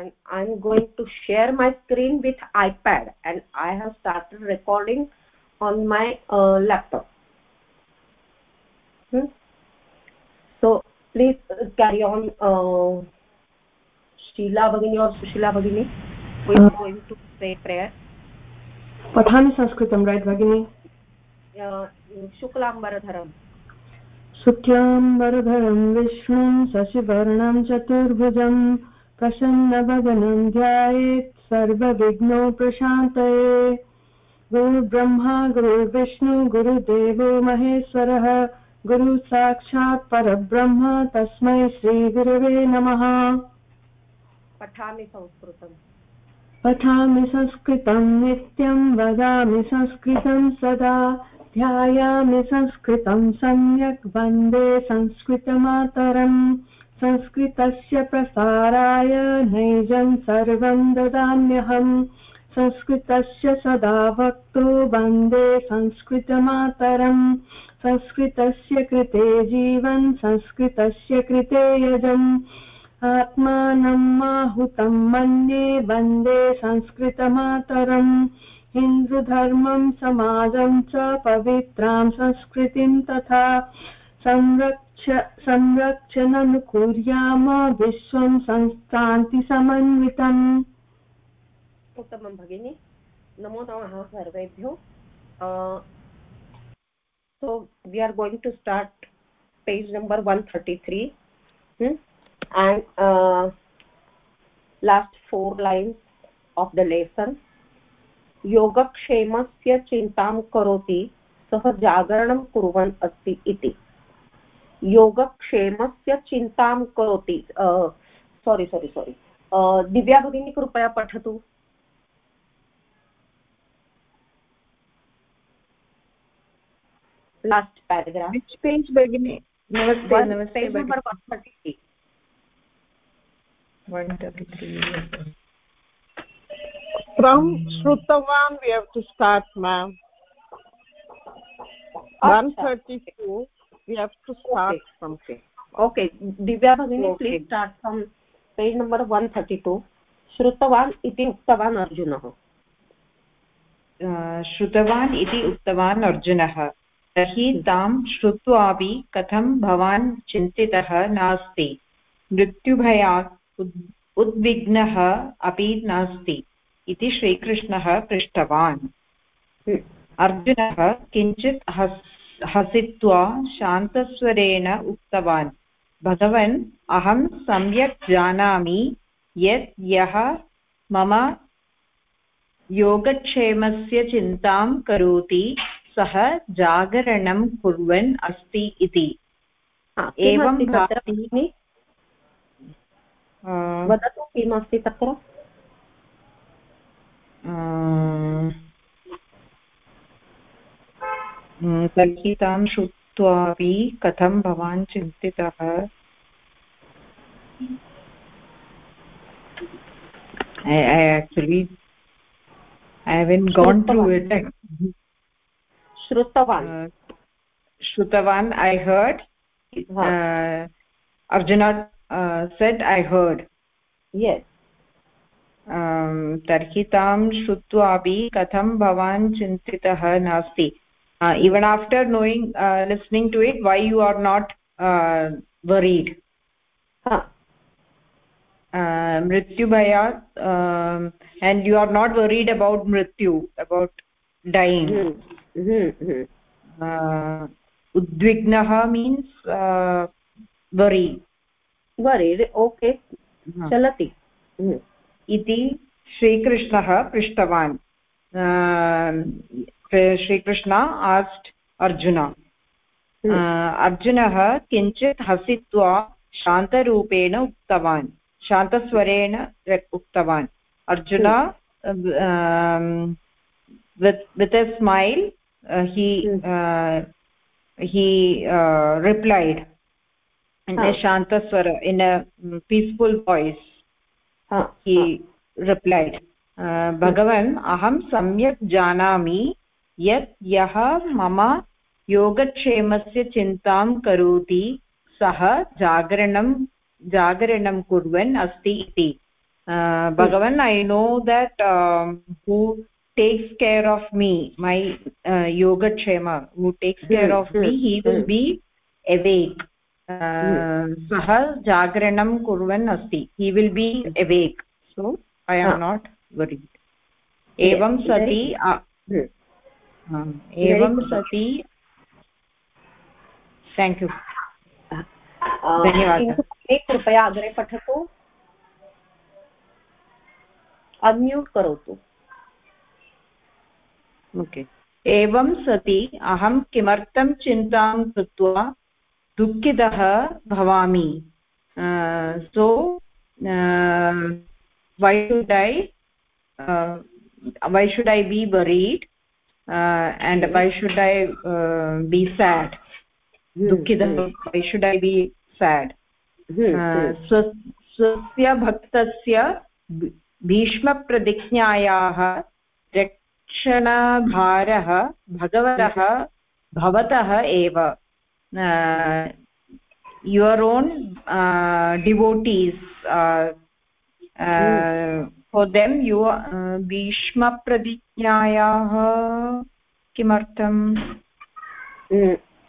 and i'm going to share my screen with ipad and i have started recording on my uh, laptop hmm? so please uh, carry on uh, sheila bagini or sushila bagini who is going to say prayer पठामि संस्कृतं right भगिनि शुक्लाम्बरधरम् शुक्लाम्बरधरं विष्णुं शशिवर्णं चतुर्भुजं प्रसन्नवदनं ध्यायेत् सर्वविघ्नो प्रशान्तये। गुरुब्रह्मा गुरुर्विष्णु गुरुदेवो महेश्वरः गुरु साक्षात् परब्रह्म तस्मै श्रीगुरवे नमः। पठामि संस्कृतम्। पठामि संस्कृतं नित्यं वदामि संस्कृतं सदा। ध्यायामि संस्कृतं सम्यक् वंदे संस्कृतमातरम्। संस्कृतस्य प्रसाराय नैजं सर्वं ददाम्यहम् संस्कृतस्य सदा भक्तो वंदे संस्कृतमातरम् संस्कृतस्य कृते जीवन्, संस्कृतस्य कृते यजम्। आत्मानं माहुतं मन्ये वंदे संस्कृतमातरम् हिन्दुधर्मं समाजं च पवित्रां संस्कृतिं तथा संरक्ष संरक्षणं कुर्याम विश्वं संस्थान्तिसमन्वितम् उत्तमं भगिनि। नमो नमः सर्वेभ्यो। so we are going to start page number 133 hmm? and uh, last four lines of the lesson. योगक्षेमस्य चिन्तां करोति सः जागरणं कुर्वन् अस्ति इति योगक्षेमस्य चिन्तां करोति। सोरि सोरि सोरि दिव्या भगिनी कृपया पठतु। लास्ट् पेराग्राफ् पेज् भगिनि? नमस्ते नमस्ते one thirty three from shrutavan we have to start ma'am 132 we have to start okay. from okay. Okay divya bhagini okay. please start from page number 132 श्रुतवान् इति उक्तवान् अर्जुनः श्रुतवान् इति उक्तवान् अर्जुनः तर्हि तां श्रुत्वापि कथं भवान् चिन्तितः नास्ति मृत्युभयात् उद्विग्नः अपि नास्ति इति श्रीकृष्णः पृष्टवान् अर्जुनः किञ्चित् हस् हसित्वा शान्तस्वरेण उक्तवान्। भगवन् अहं सम्यक् जानामि यत् यः मम योगक्षेमस्य चिन्तां करोति सः जागरणं कुर्वन् अस्ति इति। एवं वदतु किमस्ति तत्र? हम्म, तर्हि तां श्रुत्वापि कथं भवान् चिन्तितः? श्रुतवान्। श्रुतवान्। I heard Arjun said I heard तर्हि तां श्रुत्वापि कथं भवान् चिन्तितः? नास्ति। even after knowing uh, listening to it why you are not uh, worried huh. uh, mrityu bhayat um, and you are not worried about mrityu about dying mm -hmm. uh, udvignah means uh, worry worried okay चलति इति श्रीकृष्णः पृष्टवान् श्रीकृष्ण आस्ट् अर्जुन अर्जुनः किञ्चित् हसित्वा शान्तरूपेण उक्तवान् शान्तस्वरेण उक्तवान् Arjun with a smile हि हि रिप्लैड् in a shanta swara in a peaceful voice. Uh, he uh. replied भगवन् अहं सम्यक् जानामि यत् यः मम योगक्षेमस्य चिन्तां करोति सः जागरणं जागरणं कुर्वन् अस्ति इति। भगवन् I know that who takes care of me my योगक्षेम who takes care of me he will be awake सः जागरणं कुर्वन् अस्ति he will be awake so I am not worry एवं सति hmm. एवं सति। थेङ्क् यू धन्यवादः कृपया अग्रे पठतु। अन्म्यूट् करोतु ओके एवं सति अहं किमर्थं चिन्तां कृत्वा दुःखितः भवामि? So why should I why should I be worried and why should I be sad दुःखितः why should I be sad स्वस्य भक्तस्य भीष्मप्रतिज्ञायाः रक्षणभारः भगवतः भवतः एव your own devotees for them you भीष्मप्रतिज्ञायाः किमर्थम्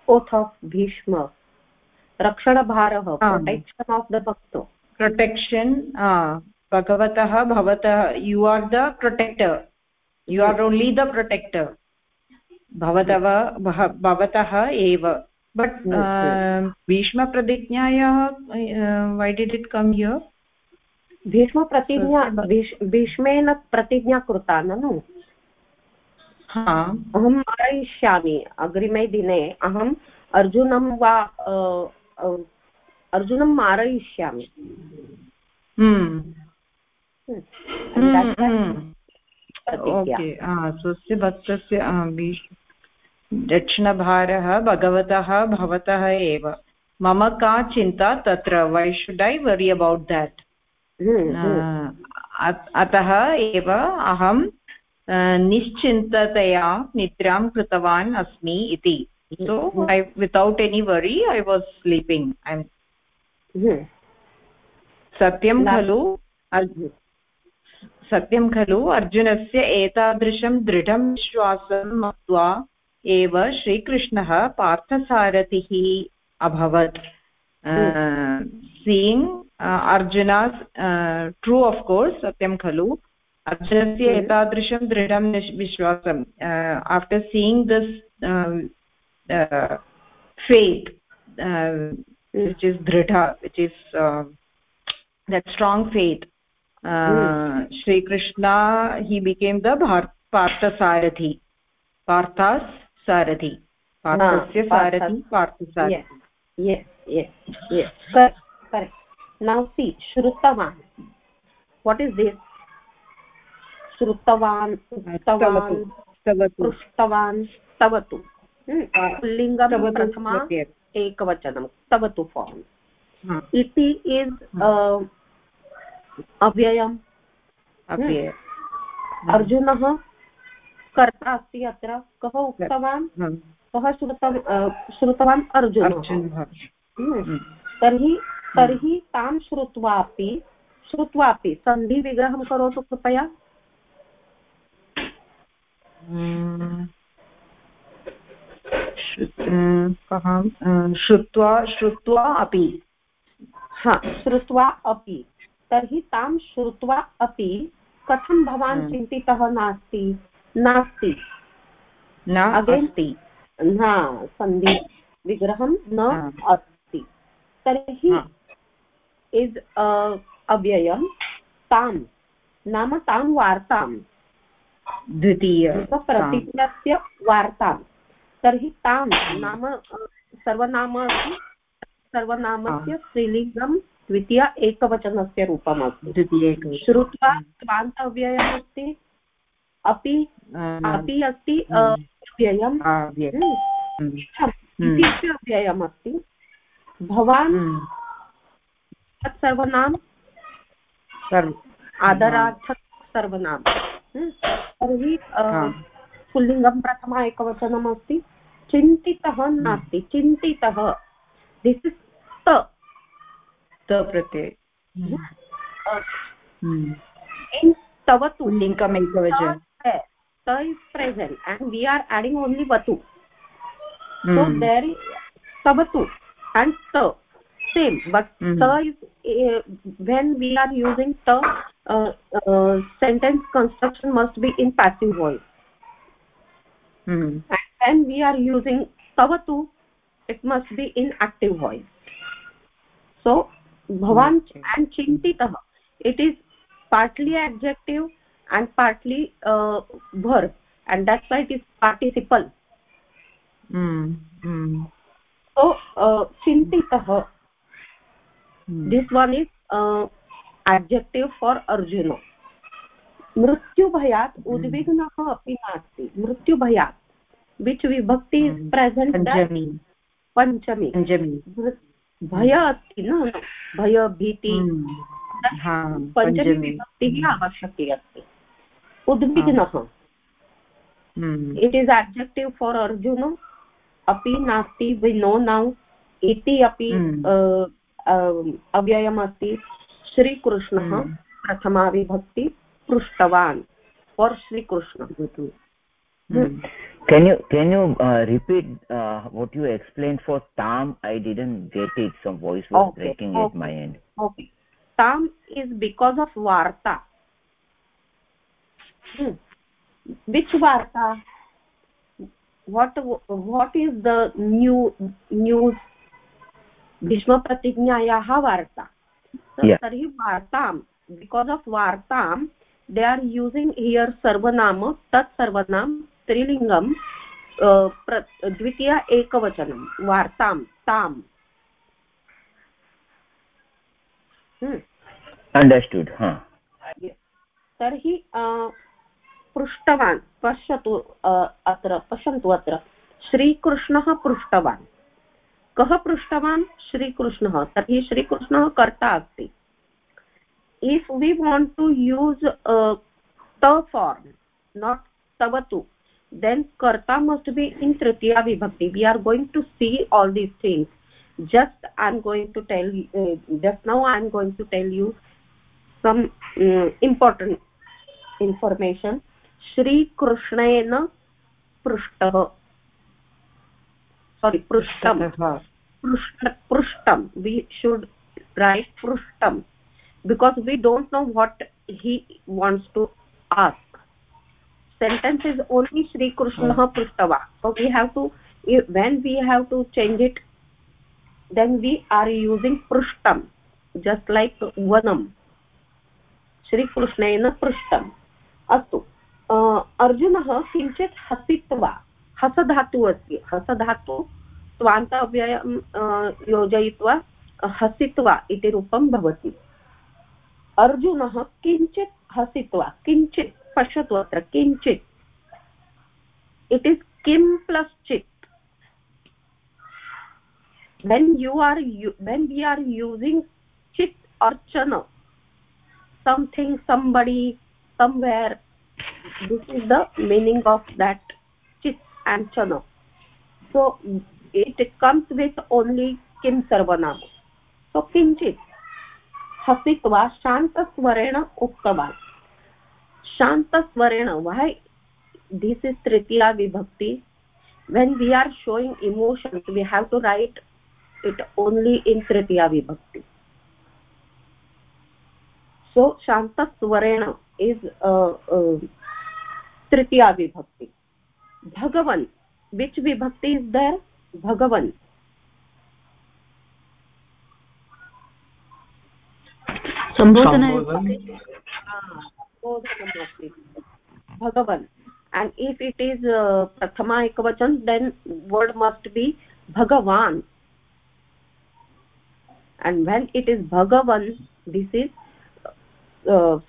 ओथ् आफ् भीष्म रक्षणभारः प्रोटेक्षन् आफ् द भक्त प्रोटेक्षन् भगवतः भवतः you are the protector you are only the protector भवतः भवतः एव but भीष्मप्रतिज्ञायाः why did it come here भीष्मप्रतिज्ञा भीष्मेन प्रतिज्ञा कृता ननु अहं मारयिष्यामि अग्रिमे दिने। अहम् अर्जुनं वा अर्जुनं मारयिष्यामि। स्वस्य भक्तस्य दक्षिणभारः भगवतः भवतः एव। मम का चिन्ता तत्र? Why should I worry about that अतः एव अहं निश्चिन्ततया निद्रां कृतवान् अस्मि इति। So I, without any worry i was sleeping. I'm सत्यं खलु सत्यं खलु अर्जुनस्य एतादृशं दृढं विश्वासं मत्वा एव श्रीकृष्णः पार्थसारथिः अभवत्। Seeing Arjuna's true of course सत्यं खलु अर्जुनस्य एतादृशं दृढं विश्वासम् after seeing this uh, uh, which is dhrita which is uh, that strong faith uh, mm. shri krishna he became the partha sarathi parthas sarathi parthasya sarathi partha sarathi yes yes yes correct correct now see shrutavan what is this? श्रुतवान् उक्तवान् पृष्टवान् स्तवतु पुल्लिङ्गं प्रथमा एकवचनं स्तवतु form इति is अव्ययम् अर्जुनः कर्ता अस्ति अत्र कः उक्तवान् कः श्रुतम् श्रुतवान् अर्जुनः तर्हि तर्हि तां श्रुत्वापि श्रुत्वापि। सन्धिविग्रहं करोतु कृपया। श्रुत्वा श्रुत्वा अपि। हा श्रुत्वा अपि। तर्हि तां श्रुत्वा अपि कथं भवान् चिन्तितः नास्ति? नास्ति। न सन्धि विग्रहं न अस्ति। तर्हि इस् अव्ययं तां नाम तां वार्तां द्वितीय प्रतिज्ञस्य वार्ताम् तर्हि तां नाम सर्वनाम अस्ति सर्वनामस्य स्त्रीलिङ्गं द्वितीय एकवचनस्य रूपम् अस्ति द्वितीय श्रुत्वा क्वान्तव्ययमस्ति अपि अपि अस्ति अव्ययम् इति भवान् तत् सर्वनाम? आदरार्थ सर्वनाम। हम्म। तर्हि पुल्लिङ्गं प्रथमा एकवचनमस्ति। चिन्तितः हम्म। नास्ति। चिन्तितः। दिस् इस् तत्यय तव तु। लिङ्गम् एकवचन। त is present and we are adding only वतु तव तु एण्ड् त same but mm hmm. ta is uh, when we are using ta uh, uh, sentence construction must be in passive voice mm hmm. and when we are using tavatu it must be in active voice so bhavan mm -hmm. and chintitah it is partly adjective and partly uh, verb and that's why it is participle mm. Mm. so uh, chintitah Mm. This one is uh, adjective for arjuna. मृत्युभयात् उद्विग्नः अपि नास्ति मृत्युभयात् which विभक्ति is present पञ्चमी भय अस्ति न भय भीति पञ्चमी विभक्तिः आवश्यकी अस्ति उद्विग्नः it is objective for Arjuna अपि नास्ति वि नो नौ इति अपि अव्ययमस्ति श्रीकृष्णः प्रथमा विभक्ति पृष्टवान् for Shrikrishna can you can you uh, repeat uh, what you explained for tam i didn't get it some voice was okay, breaking okay. at my end okay tam is because of varta hmm. which varta what what is the new news भीष्मप्रतिज्ञायाः वार्ता। तर्हि वार्तां because of वार्तां they are using here सर्वनाम तत् सर्वनाम स्त्रीलिङ्गं द्वितीय एकवचनं वार्तां ताम्। अण्डर्स्टुड् तर्हि पृष्टवान् पश्यतु अत्र पश्यन्तु अत्र। श्रीकृष्णः पृष्टवान्। कः पृष्टवान् श्रीकृष्णः तर्हि श्रीकृष्णः कर्ता अस्ति if we want to use त फार्म् नाट् तवतु then karta must be in tritiya vibhakti we are going to see all these things just i'm going to tell uh, just now i'm going to tell you some uh, important information shri krishnena पृष्टः sorry prushtam prushtam we should write prushtam because we don't know what he wants to ask sentence is only shri krishna prushtava so we have to when we have to change it then we are using prushtam just like vanam shri krishnena prushtam अस्तु अर्जुनः किञ्चित् हसित्वा हसधातुः अस्ति हसधातु स्वान्तव्ययं योजयित्वा हसित्वा इति रूपं भवति। अर्जुनः किञ्चित् हसित्वा, किञ्चित् पश्यतु अत्र, किञ्चित्। इट् इस् किं प्लस् चित्? When you are when we are अर्चन something somebody somewhere this is the meaning of that and chana so it comes with only kim sarvanam so kinchit हसित्वा शान्तस्वरेण उक्तवान् शान्तस्वरेण why this is tritiya vibhakti when we are showing emotions we have to write it only in tritiya vibhakti so shantaswarena is uh, uh, tritiya vibhakti भगवन् which विभक्ति is there भगवन। सम्बोधन भगवन्। And if it is प्रथमा एकवचन then word must be भगवान्। And when it is भगवन् this is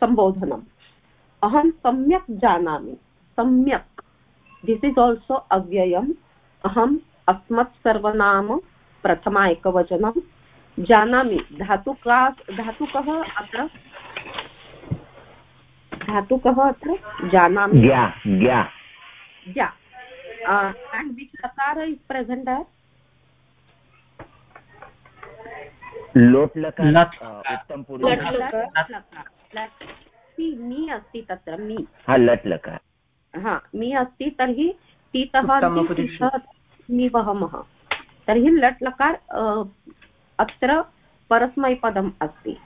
सम्बोधनम् अहं सम्यक् जानामि। सम्यक्। This is also avyayam. Aham अस्मत् सर्वनाम प्रथमा एकवचनं जानामि धातु का धातु कः अत्र धातु कः अत्र जानामि which lakara is present as लोट लकार उत्तम मी अस्ति तत्र मी लट् लकार हा मी अस्ति तर्हि टीतः निवहमः तर्हि लट् लकार अत्र परस्मैपदम् अस्ति.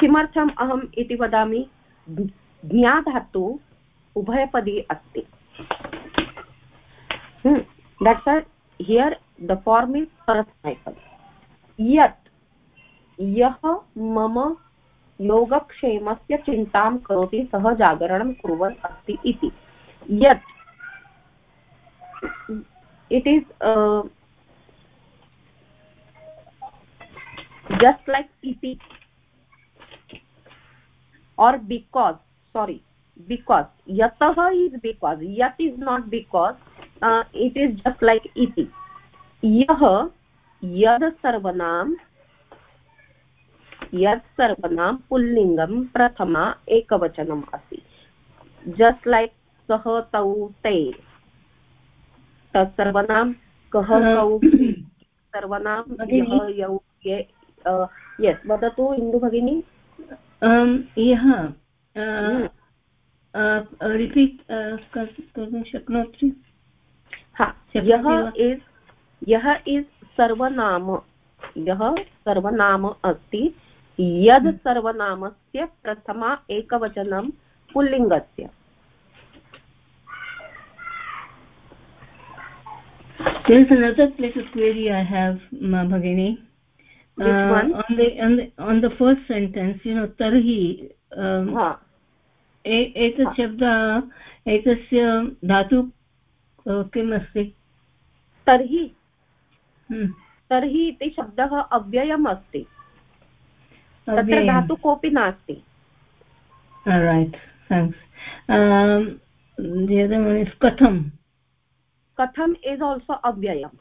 किमर्थम् अहम् इति वदामि? ज्ञाधातु उभयपदी अस्ति. That's here the form is परस्मैपद यत् यः मम योगक्षेमस्य चिन्तां करोति, सः जागरणं कुर्वन् अस्ति इति। यत् इट् इस् जस्ट् लैक् इति और् बिकास् सोरि बिकास् यतः इस् बिकास् यत् is not because it is just like इति यः, यद् सर्वनाम् यत् सर्वनां पुल्लिङ्गं प्रथमा एकवचनम् अस्ति जस्ट् लैक् सः तौ ते। तत् सर्वनां कः कौ? सर्वनां यः यौ ये यस् वदतु इन्दु भगिनी। यः रिपीट् कर्तुं शक्नोति? यः इस् यः इस् सर्वनाम यः सर्वनाम अस्ति। यद् सर्वनामस्य प्रथमा एकवचनं पुल्लिङ्गस्य there is another place of query i have ma bhagini Which uh, one? on the on the on the first sentence you know tarhi um, ha एतत् शब्दः एतस्य धातु किम् अस्ति तर्हि तर्हि इति शब्दः अव्ययम् अस्ति तत्र धातु कोऽपि नास्ति। रैट् थेङ्क्स् कथं कथम्। इस् आल्सो अव्ययम्।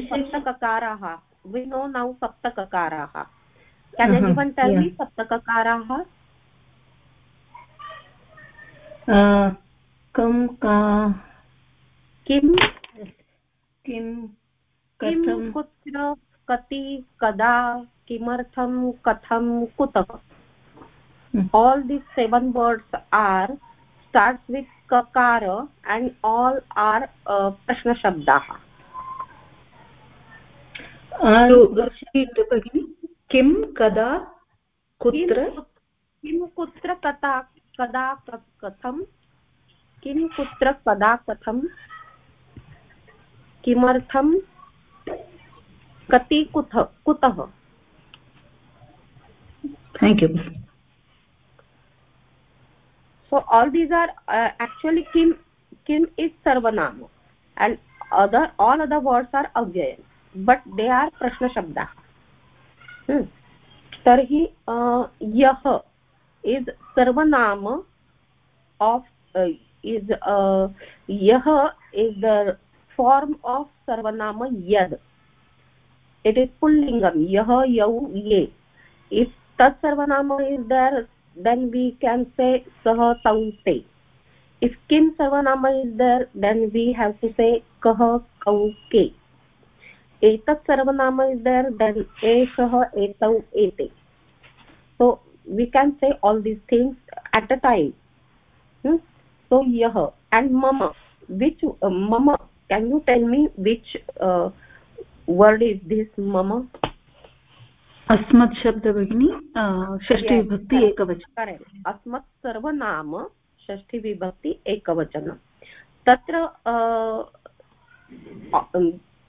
सप्तककाराः। वि नो नौ सप्तककाराः। केन् एनिवन् टेल् मि सप्तककाराः? कं का किं किं किं कुत्र कति कदा किमर्थं कथं कुतः all these seven words are starts with kakara and all are uh, prashna shabdah किं कदा कुत्र किं कुत्र कदा कदा कथं किं कुत्र कदा कथं किमर्थं कति कुतः? कुतः thank you so all these are actually किम किम इज़ सर्वनाम and other all other words are अव्यय बट दे आर प्रश्न शब्द तरी यह सर्वनाम ऑफ़ इज़ यह is the form of sarvanama yad it is pullingam yah yau ye if tat sarvanama is there then we can say sah tau te if kim sarvanama is there then we have to say kah kau ke etat sarvanama is there then eshah etau ete so we can say all these things at a time hmm? so yah and mama which uh, mama can you tell me which uh, word is this mama अस्मत् शब्द भगिनि षष्ठीविभक्ति एकवचनं अस्मत् सर्वनाम षष्ठीविभक्ति एकवचनं तत्र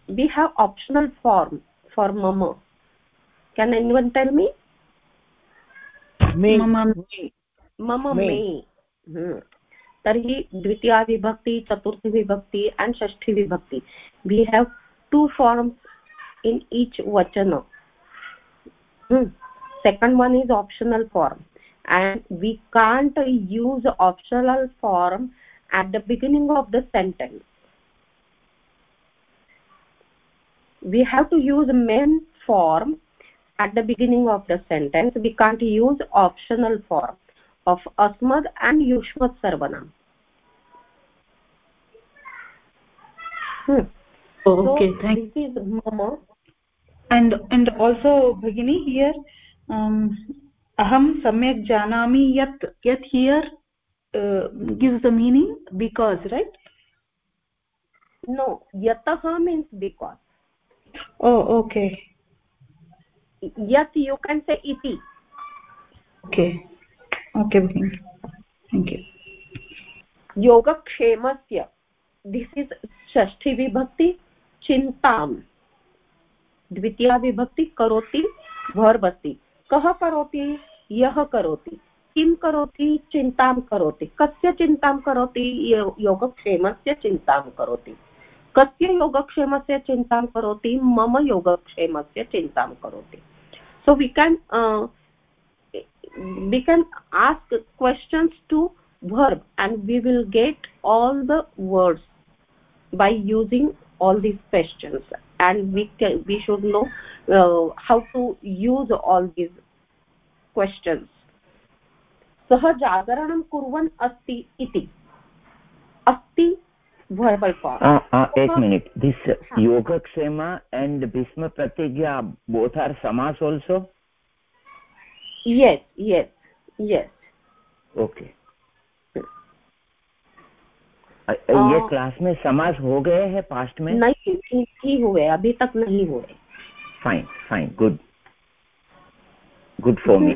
we have optional form for mama can anyone tell me me mama me तरी द्वितीया विभक्ति चतुर्थी विभक्ति एंड षष्ठी विभक्ति we have two forms in each वचन second one is optional form and we can't use optional form at the beginning of the sentence we have to use main form at the beginning of the sentence. We can't use optional form. Of asmad and yushmat sarvanam hmm. oh, okay so thank this is mama and and also bhagini here um aham samyak janami yat yat here uh, gives the meaning because right no yatah means because oh okay yat you can say iti okay okay bhagini thank you. योगक्षेमस्य। This is षष्ठी विभक्ति चिन्ताम्। द्वितीया विभक्ति करोति verb अस्ति कः करोति? यः करोति। किं करोति? चिन्तां करोति। कस्य चिन्तां करोति? योगक्षेमस्य चिन्तां करोति। कस्य योगक्षेमस्य चिन्तां करोति? मम योगक्षेमस्य चिन्तां करोति। So we can we can ask questions to verb and we will get all the words by using all these questions and we can we should know uh, how to use all these questions सः जागरणं कुर्वन् अस्ति इति अस्ति verbal form uh, uh, eight minute this yogakshema and bhisma pratigya both are samas also Yes yes yes. Okay. ये class में समास हो गए हैं पास्ट में? नहीं नहीं हुए अभी तक नहीं हुए। Fine fine good good for me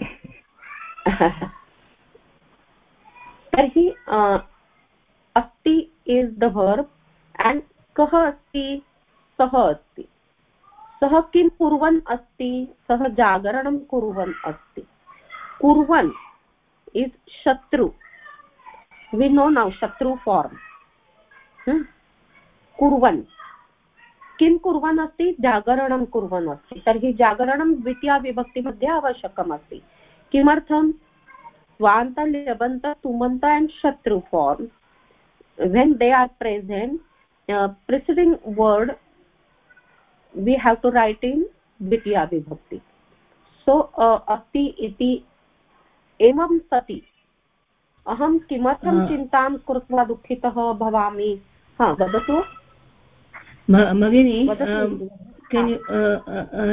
तर्हि अस्ति इस् द वर्ब् एण्ड् कः अस्ति? सः अस्ति। सः किं कुर्वन् अस्ति? सः जागरणं कुर्वन् अस्ति। कुर्वन् इस् शत्रु. वि नो नौ शत्रु फार्म् कुर्वन्. किं कुर्वन् अस्ति? जागरणं कुर्वन् अस्ति. तर्हि जागरणं द्वितीया विभक्तिमध्ये आवश्यकम् अस्ति. किमर्थं? स्वान्त लबन्त तुमन्त एण्ड् शत्रु form when they are present uh, preceding word we have to write in dvitiya vibhakti so uh, asti iti एवं सति। अहं किमर्थं चिन्तां कृत्वा दुःखितः भवामि? हा वदतु। भगिनी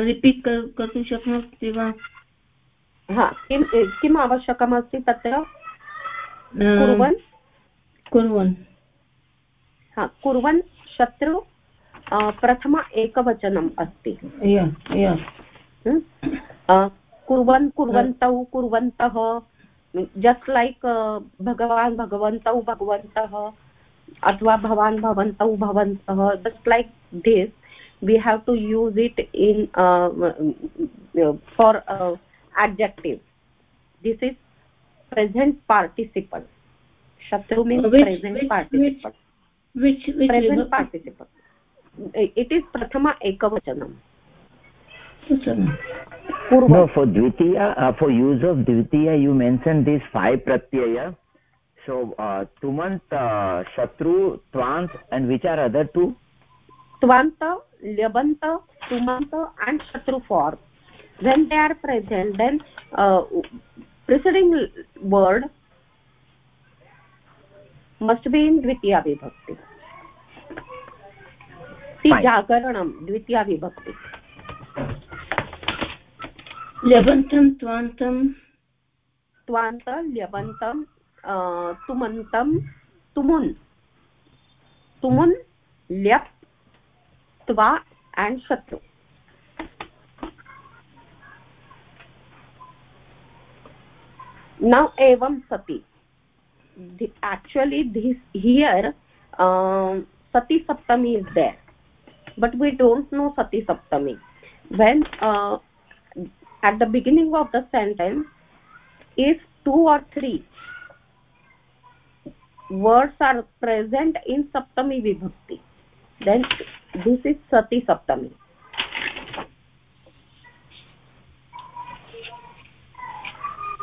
रिपीट् कर्तुं शक्नोति वा? हा किं किम् आवश्यकमस्ति तत्र? कुर्वन्। कुर्वन्। हा कुर्वन् शत्रु प्रथम एकवचनम् अस्ति। कुर्वन् कुर्वन्तौ कुर्वन्तः जस्ट् लैक् uh, भगवान् भगवन्तौ भगवन्तः अथवा भवान् भवन्तौ भवन्तः just like this we have to use it in for adjective this is present participle शत्रु means present participle present participle it is प्रथम एकवचनम् पूर्वं फोर् द्वितीय फोर् यूस् आफ् द्वितीय यु मेन्शन् दिस् फैव् प्रत्यय सो तुमन्त शत्रु त्वान्त् and which are other two त्वान्त ल्यबन्त तुमन्त अण्ड् शत्रु for when they are present then preceding word must be in द्वितीया विभक्ति जागरणं द्वितीया विभक्ति लवन्तं त्वान्तं। शत्रु। न एवं सती। एक्चुअली धिस् हियर् सति सप्तमी is there but we don't know सति सप्तमी। When at the beginning of the sentence if two or three words are present in saptami vibhakti then this is sati saptami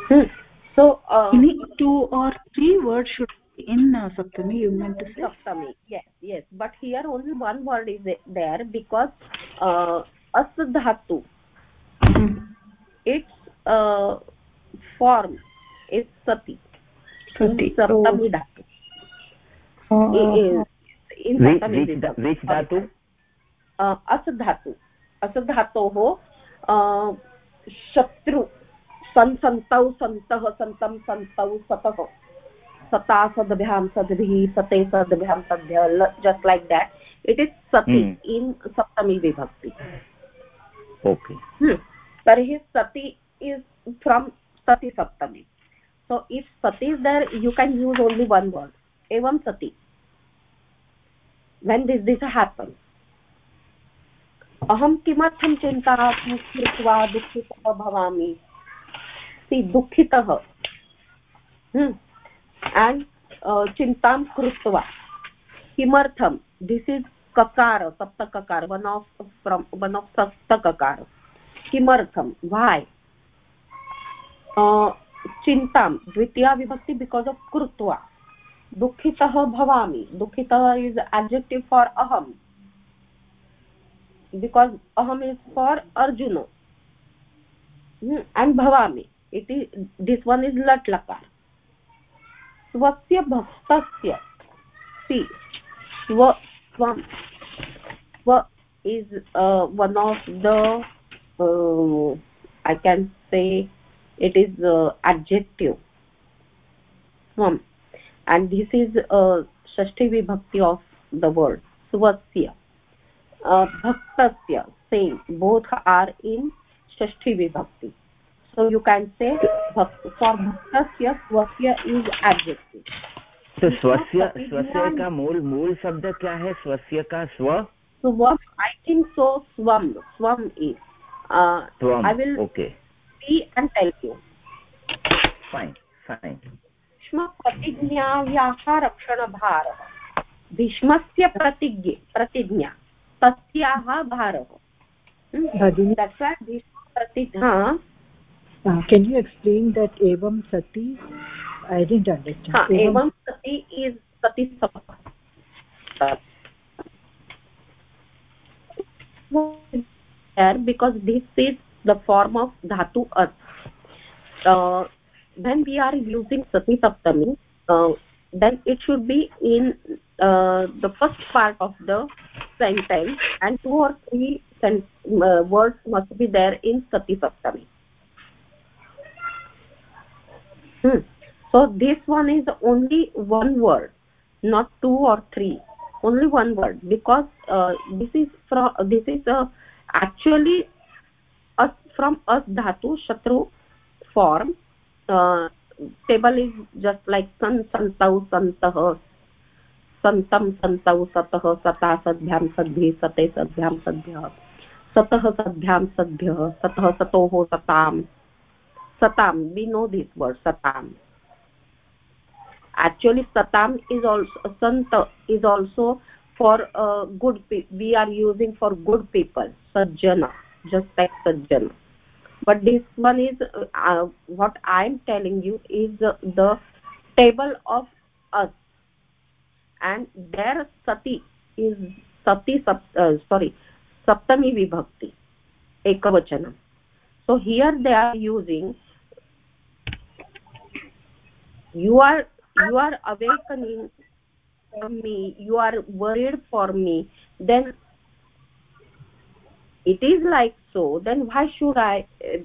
hmm. so uh, two or three words should be in uh, saptami you meant to say saptami yes yes but here only one word is there because uh, as dhatu. its uh, form. Is sati. Sati. Saptami dhatu. Which धातु शत्रु सन सन्तौ सन्तः सन्तं सन्तौ सत सता सद्भ्यां सद्भिः सते सद्भ्यां सद्य just like that it is Sati in सप्तमी विभक्ति tarhi sati is from sati saptami so if sati is there you can use only one word evam sati when this this happens अहं किमर्थं चिन्तां कृत्वा दुःखितः भवामि सि दुःखितः एण्ड् चिन्तां कृत्वा किमर्थं दिस् इस् ककार सप्तककार one of from one of सप्तककार किमर्थं? वाय् चिन्तां। द्वितीया विभक्ति बिकास् आफ् कृत्वा। दुःखितः भवामि। दुःखितः इस् एब्जेक्टिव् फार् अहम्। बिकास् अहम् इस् फार् अर्जुनो। अण्ड् भवामि। इति दिस् वन् इस् लट् लकार स्वस्य भक्तस्य स्व स्व। Is one of the uh, i can say it is uh, adjective svam and this is uh, shashti vibhakti of the word swasya bhaktasya same both are in shashti vibhakti so you can say for bhaktasya swasya is adjective तो स्वस्य स्वस्य का मूल मूल शब्द क्या है स्वस्य का स्व आई थिंक सो स्वम स्वम is I will okay see and tell you fine fine Bhishma प्रतिज्ञायाः रक्षणभारः भीष्मस्य प्रतिज्ञे प्रतिज्ञा तस्याः भारः can you explain that evam sati i didn't understand ha, evam sati is sati there because this is the form of dhatu as uh, when we are using sati saptami uh, then it should be in uh, the first part of the sentence and two or three uh, words must be there in sati saptami. Hmm. so this one is only one word not two or three. Only one word because uh, this is from this is uh, actually us from us dhatu shatru form uh, table is just like san santau santah सन्तं सन्तौ सतः सता सद्भ्यां सद्भिः सते सद्भ्यां सद्भ्यः सतः सद्भ्यां सद्भ्यः सतः सतोः सतां सतां we know this word satam actually satam is also santa is also for uh, good we are using for good people sajjana just like sajjana. But this one is uh, what i am telling you is uh, the table of us. And their sati is sati sap, uh, sorry saptami vibhakti ekavachanam so here they are using you are you are awakening from me you are worried for me then it is like so then why should i uh,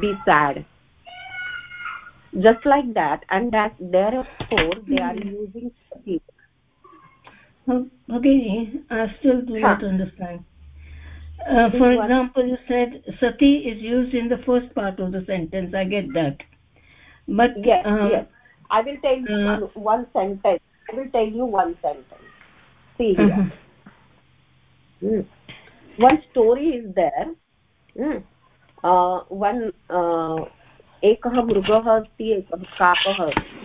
be sad? Just like that and that therefore they are using sati okay i still do not understand. Uh, for example you said sati is used in the first part of the sentence i get that. But yes uh, yes. I will tell you uh, one, one sentence i will tell you one sentence see here uh -huh. mm. one story is there mm. uh, one uh, एकः मृगः अस्ति एकः काकः अस्ति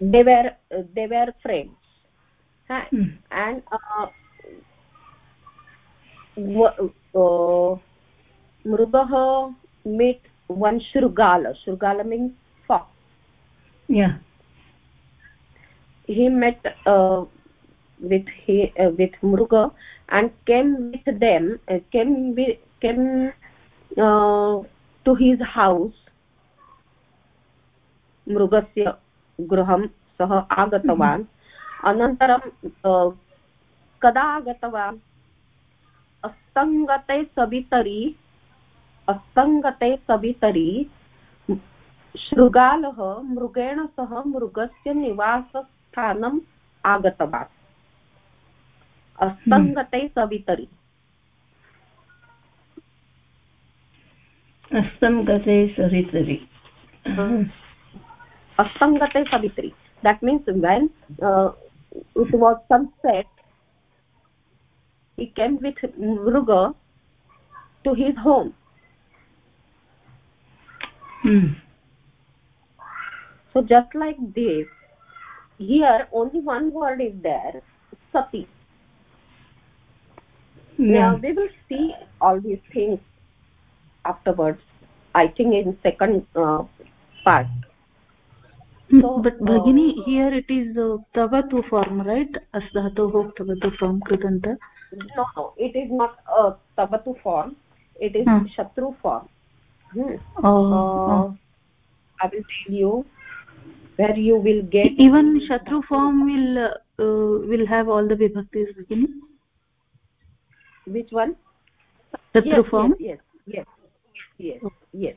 they were they were friends hmm. and uh, uh, mrugah met one shrugala shrugala means fox yeah He met uh, with he uh, with mruga and came with them uh, came with, came uh, to his house मृगस्य गृहं सः आगतवान् अनन्तरं कदा आगतवान् अस्तङ्गते सवितरि अस्तङ्गते सवितरि शृगालः मृगेण सह मृगस्य स्थानम् आगतवान्। असङ्गते सवितरि। असङ्गते सवितरि। हाँ। असङ्गते सवितरि। That means when it was sunset he came with मृग to his home so just like this here only one word is there sati yeah. now we will see all these things afterwards i think in second uh, part so, but bhagini uh, here it is uh, tavatu form right as dhatoh tavatu form krutanta no no it is not a uh, tavatu form it is hmm. shatru form hmm. oh, uh, oh i will tell you where you will get even shatru form will uh, will have all the vibhaktis which one shatru yes, form yes yes yes yes yes.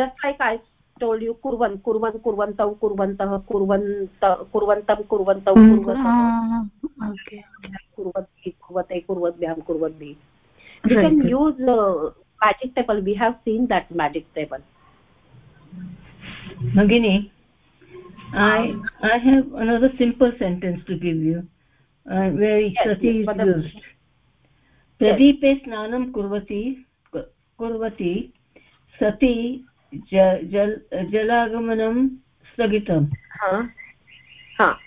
just like i told you kurvan kurvan kurvantau kurvantah kurvant kurvantam kurvantau kurvatah okay kurvati kurvate kurvatbyam kurvatbhi you right. can use uh, magic table we have seen that magic table Nagini, I I have another simple sentence to give you uh, where yes, sati is used. प्रदीपे स्नानं कुर्वती कुर्वती सति जल जलागमनं स्थगितम्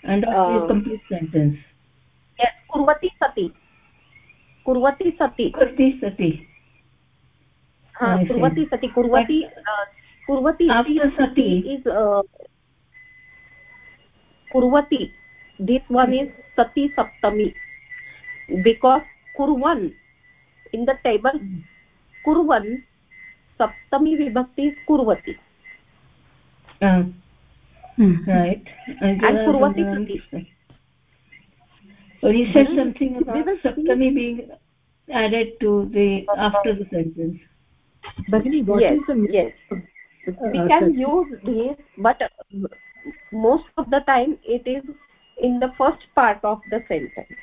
and uh, complete sentence yes kurvati sati kurvati sati kurvati sati ha kurvati sati kurvati uh, kurvati uh, this one is sati saptami because kurvan in the table kurvan saptami vibhakti is kurvati uh, right and, and kurvati sati or you said something about saptami being added to the after the sentence bagini what yes, is the yes we uh, can use this but most of the time it is in the first part of the sentence.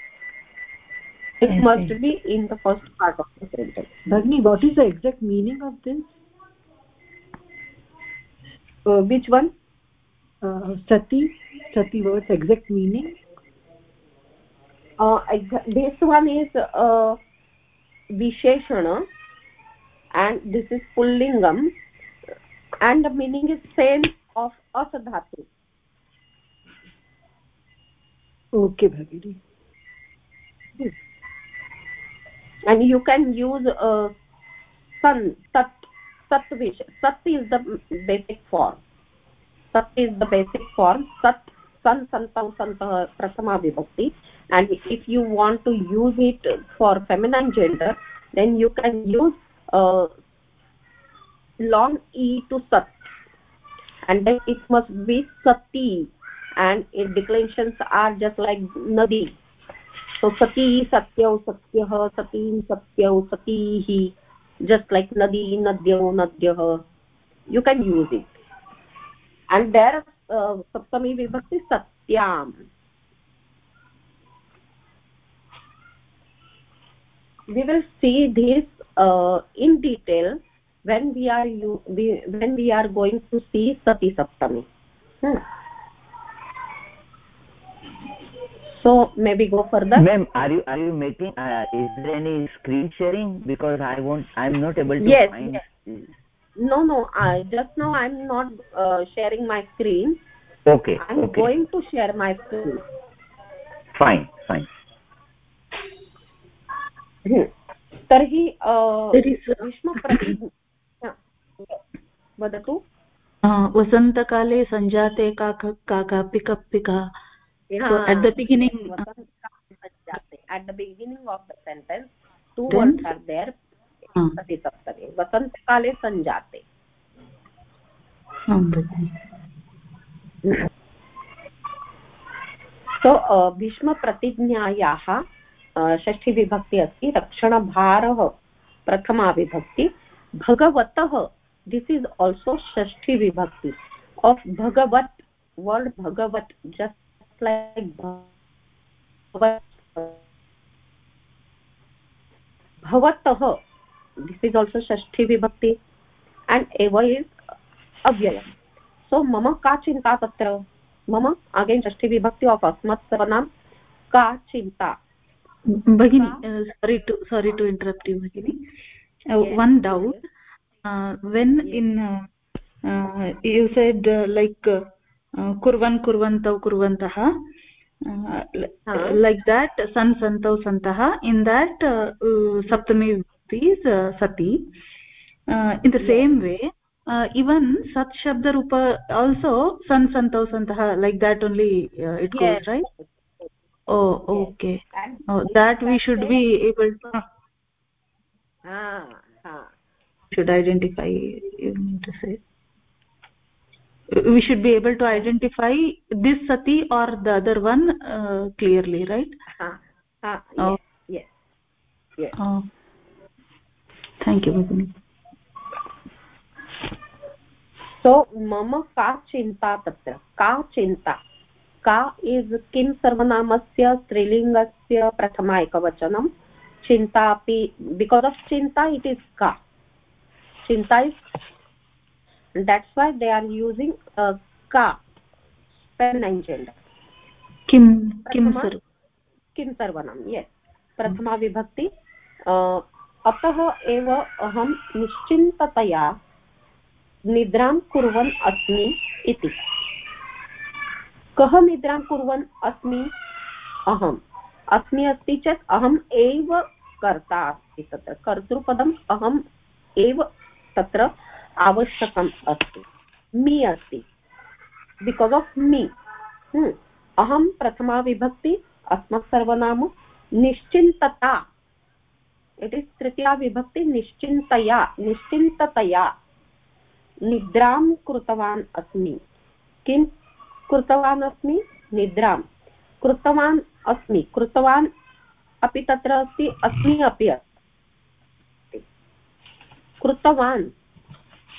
It okay. must be in the first part of the sentence. Bagini what is the exact meaning of this? Uh, which one? Uh, sati sati what's exact meaning? Uh, this one is uh, visheshana and this is pullingam and the meaning is same of asadhatu okay bhagini. And you can use uh, sun tat sat vish sat is the basic form. Sat is the basic form. Sat san santau santah prathama vibhakti. And if you want to use it for feminine gender then you can use uh, long e to sat and then it must be sati and its declensions are just like nadi so sati satyau satyah satim satyau satihi just like nadi nadyau nadyah you can use it and there uh, saptami vibhakti satyam we will see this uh, in detail when we are you we, when we are going to see sati saptami hmm. so maybe go further ma'am are you are you making uh, is there any screen sharing because i won't i'm not able to yes, find yes. no no i just now i'm not uh, sharing my screen okay i'm okay. going to share my screen fine fine तर्हि भीष्मप्रतिज्ञा वदतु। वसन्तकाले सञ्जाते काका पिकप् पिका at the beginning at the beginning of the sentence two words are there. सति सप्तमे वसन्तकाले सञ्जाते। सो भीष्मप्रतिज्ञायाः षष्ठीविभक्ति अस्ति। रक्षणभारः प्रथमा विभक्ति। भगवतः दिस् इस् आल्सो षष्ठी विभक्ति आफ् भगवत् वर्ड् भगवत् जस्ट् लैक् भवतः दिस् इस् आल्सो षष्ठी विभक्ति एण्ड् एव इस् अव्ययम् सो मम का चिन्ता तत्र मम अगेन् षष्ठी विभक्ति आफ् अस्मत् सर्वनां का चिन्ता भगिनि सारि टु सारि टु इण्टरप्ट् यु भगिनि one doubt when in you said like कुर्वन् कुर्वन्तौ कुर्वन्तः लैक् देट् सन् सन्तौ सन्तः इन् देट् सप्तमी is uh, sati uh, in the same way uh, even sat shabda rupa also san santau santah like that only uh, it yes. goes right oh okay oh, that we should be able to ah, ah. Should identify you mean to say we should be able to identify this sati or the other one uh, clearly right ah, ah, yes, oh. yes yes oh thank you भगिनि सो मम का चिन्ता तत्र का चिन्ता का is किं सर्वनामस्य स्त्रीलिङ्गस्य प्रथमा एकवचनं चिन्ता अपि बिकास् आफ् चिन्ता इट् इस् का चिन्ता is that's why they are using का फेमिनैन् जेण्डर् किं किं सर्वनाम यस् प्रथमा विभक्ति अतः एव अहं निश्चिन्ततया निद्रां कुर्वन् अस्मि इति कः निद्रां कुर्वन् अस्मि अहम् अस्मि अस्ति चेत् अहम् एव कर्ता अस्ति तत्र कर्तृपदम् अहम् एव तत्र आवश्यकम् अस्ति। मी अस्ति। बिकास् आफ् मी अहं प्रथमा विभक्ति, अस्मत् सर्वनाम, निश्चिन्तता। इट् इस् तृतीया विभक्ति, निश्चिन्तया, निश्चिन्ततया। निद्रां कृतवान् अस्मि। किं कृतवान् अस्मि? निद्रां। कृतवान् अस्मि। कृतवान् अपि तत्र अस्ति, अस्मि अपि अस्ति। कृतवान्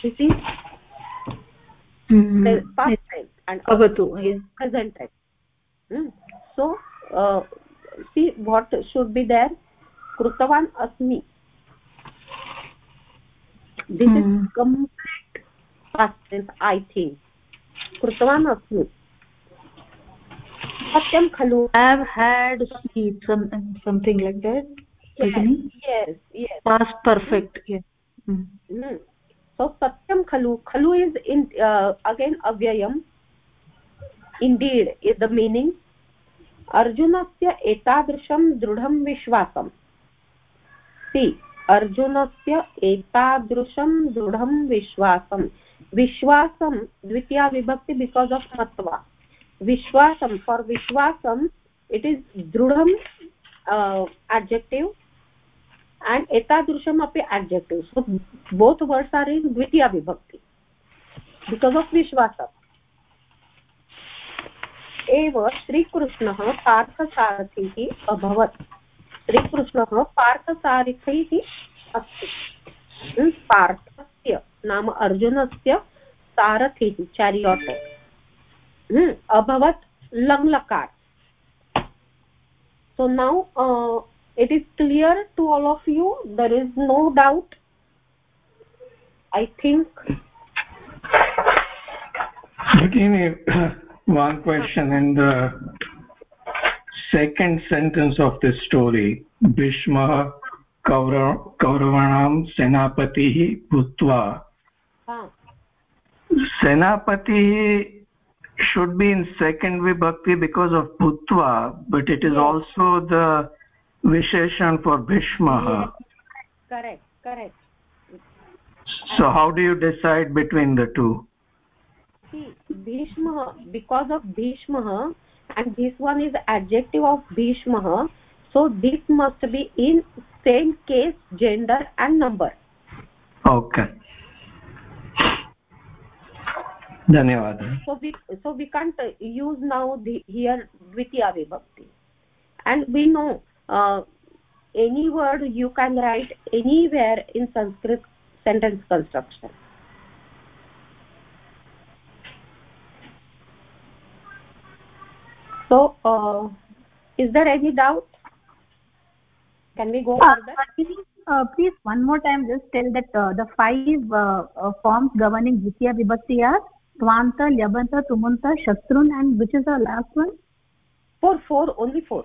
इति अवतु present time so see what should be there कृतवान् अस्मि this is complete past tense I think कृतवान् अस्मि सत्यं खलु have had something like that yes yes past perfect yes. mm. Mm. So satyam khalu khalu is in uh, again avyayam. Indeed is the meaning. अर्जुनस्य एतादृशं दृढं विश्वासं अस्ति अर्जुनस्य एतादृशं दृढं विश्वासं विश्वासं द्वितीया विभक्ति बिकास् आफ् मत्वा विश्वासं फार् विश्वासम् इट् इस् दृढं adjective. And etadrusham api adjective so both words are in dvitiya vibhakti because of vishwasa एव श्रीकृष्णः पार्थसारथिः अभवत् श्रीकृष्णः पार्थसारथिः अस्ति पार्थस्य नाम अर्जुनस्य सारथिः चारियोट् अभवत् लङ्लकार so now uh, it is clear to all of you there is no doubt i think Begin one question in the second sentence of this story bhishma कौरवाणां सेनापतिः भूत्वा सेनापतिः should be in second vibhakti because of bhutva but it is yes. also the visheshan for bhishma correct correct so how do you decide between the two see bhishma because of bhishma and this one is adjective of bhishma so this must be in same case gender and number okay धन्यवादः so we so we can't use now the here dvitiya vibhakti and we know uh, any word you can write anywhere in sanskrit sentence construction so uh, is there any doubt can we go uh, further uh, please one more time just tell that uh, the five uh, uh, forms governing dvitiya vibhakti are twanta lyabanta tumanta shatrun and which is the last one four four only four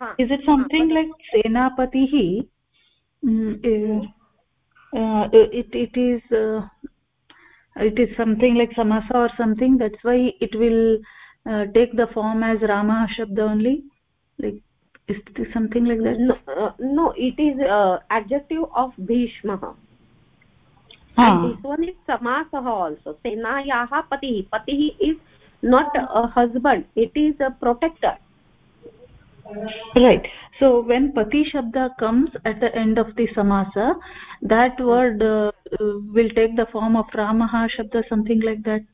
it yes bagini see bagini is it something like senapatihi? Uh, it it is uh, it is something like samasa or something that's why it will uh, take the form as rama shabd only? Like is it something like that? No, uh, no it is adjective of bhishma and this one is samasah also. Senayah patih patih is not a husband. It is a protector right. So when pati shabda comes at the end of the samasa that word uh, will take the form of ramah shabda something like that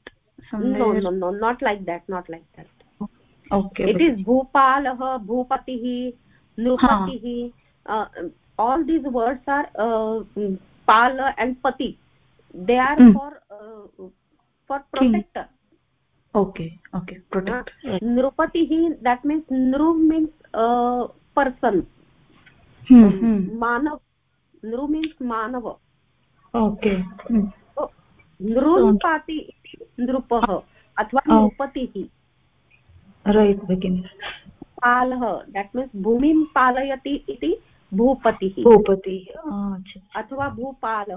somewhere. no no no not like that not like that. Okay it is bhupalah bhupatih nrupatih uh, all these words are uh, pala and pati. They are mm. for uh, for protector okay okay नृपति he that means नृ means person मानव नृ means मानव okay नृपाति नृप अथवा नृपति ही पाल दैट मीन्स भूमि पालयती इति भूपति भूपति अथवा भूपाल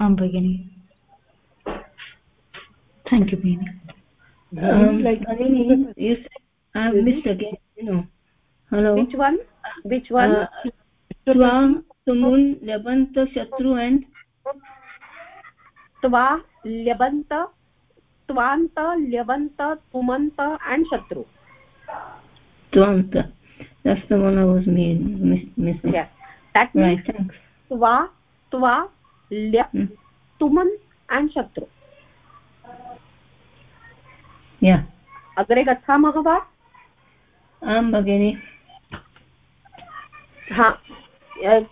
भगिनी थेङ्क् यू भगिनि like Anini, you said I missed again. You know. Hello. Which one? Which one? Uh, Twa, Tumun, Labanta, Shatru, and Twa, Labanta, Twanta, Labanta, Tumanta, and Shatru. Twanta. That's the one I was mean miss, missing. Yes. That means right, thanks. Twa, Twa, Lyap, hmm. Tuman, and Shatru. अग्रे गच्छामः वा आं भगिनि हा।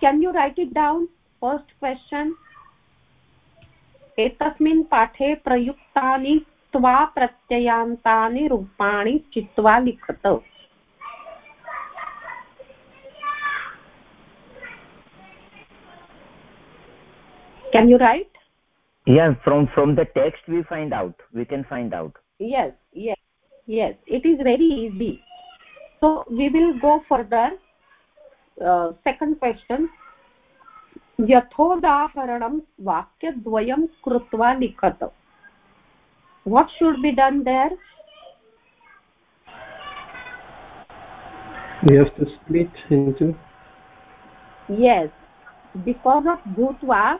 Can you write it down first question एतस्मिन् पाठे प्रयुक्तानि त्वा प्रत्ययान्तानि रूपाणि चित्वा लिखत। Can you write? Yeah from from the text we find out. We can find out. Yes yes yes it is very easy so we will go further uh, second question यथोदाहरणं वाक्यद्वयं कृत्वा लिखत what should be done there we have to split into yes because of bhutva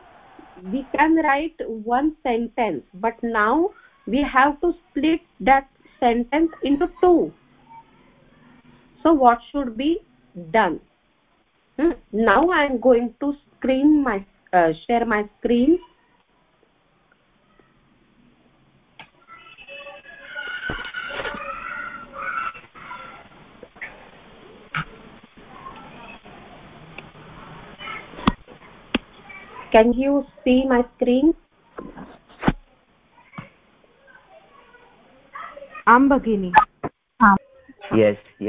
we can write one sentence but now we have to split that sentence into two. So what should be done? Hmm? now i am going to screen my uh, share my screen. Can you see my screen आम भगिनी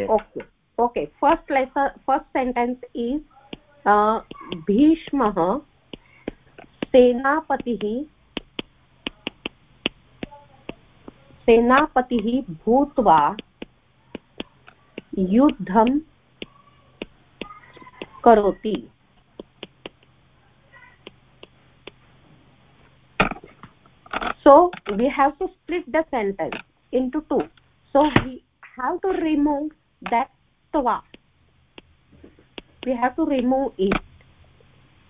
okay okay first lesson first sentence is भीष्मः सेनापतिः सेनापतिः भूत्वा युद्धं करोति so we have to split the sentence into two so we have to remove that tva we have to remove it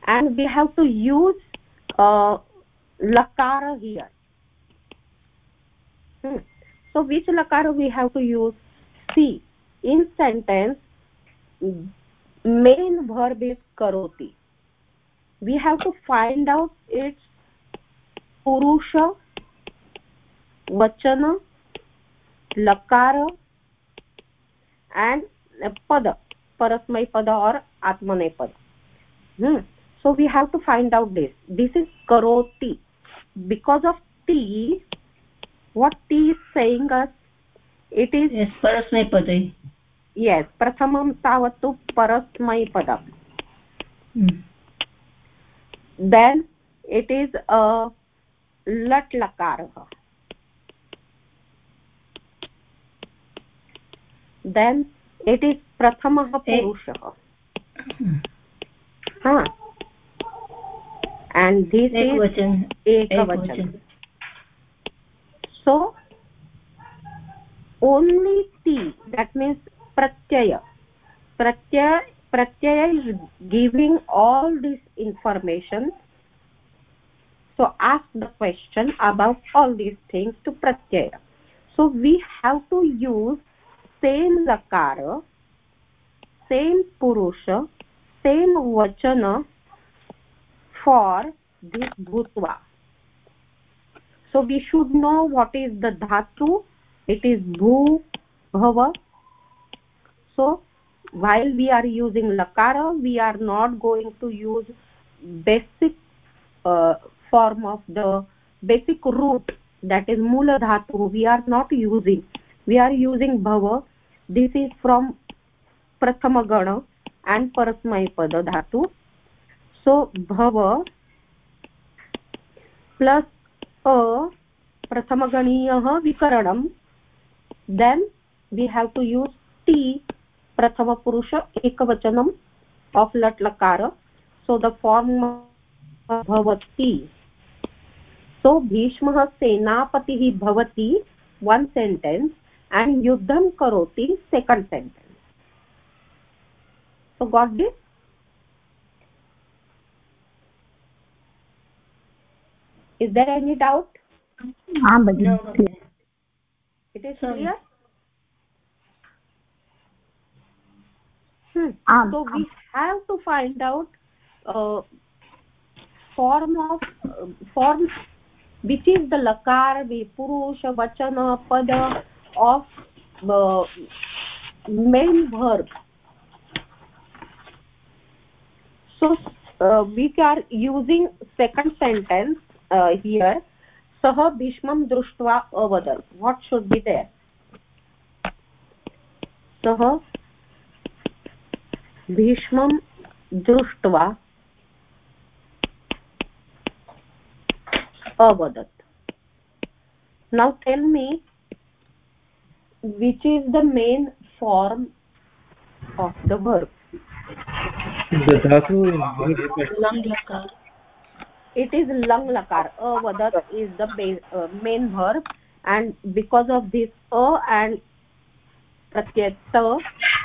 and we have to use uh, lakara here hmm. so which lakara we have to use see in sentence main verb is karoti we have to find out its purusha vachana लकार and पद परस्मय पद और आत्मनय पद। So we have to find out this this is करोती because of टी what टी is saying it is परस्मय पद। यस प्रथम तवत परस्मय पद। देन इट इज़ अ लट लकार then it is prathamah eh. purushah ha. And this ekvachan. ekavachan so only t that means pratyaya. Pratyaya pratyaya is giving all this information. So ask the question about all these things to pratyaya. So we have to use same lakara same purusha same vachana for this bhutva so we should know what is the dhatu it is bhu bhava so while we are using lakara we are not going to use basic uh, form of the basic root that is mula dhatu we are not using we are using bhava this is from prathama gana and parasmay pada dhatu so bhava plus a prathama ganiyah vikaranam then we have to use t prathama purusha ekavachanam of lat lakara so the form bhavati so bhishmah senapatih bhavati one sentence and yuddham karoti second sentence. So got this? Is there any doubt? Ah no, okay. it is clear? Hmm. um, so we have to find out uh, form of uh, form which is the lakar the purusha vachana pada of the main verb so uh, we are using second sentence uh, here sah bhishmam drushtva avadat what should be there sah bhishmam drushtva avadat now tell me which is the main form of the verb. The dhatu lang lakar it is lang lakar avadat is the main, uh, main verb and because of this a and pratyata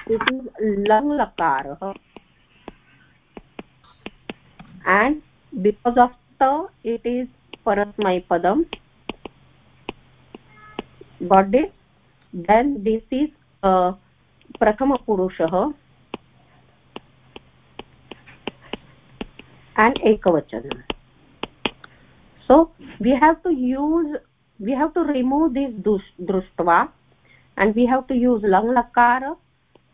it is lang lakar and because of ta it is parasmay padam got it then this is uh, prathama purushah and ekavachanam so we have to use we have to remove this drushtva and we have to use lang lakara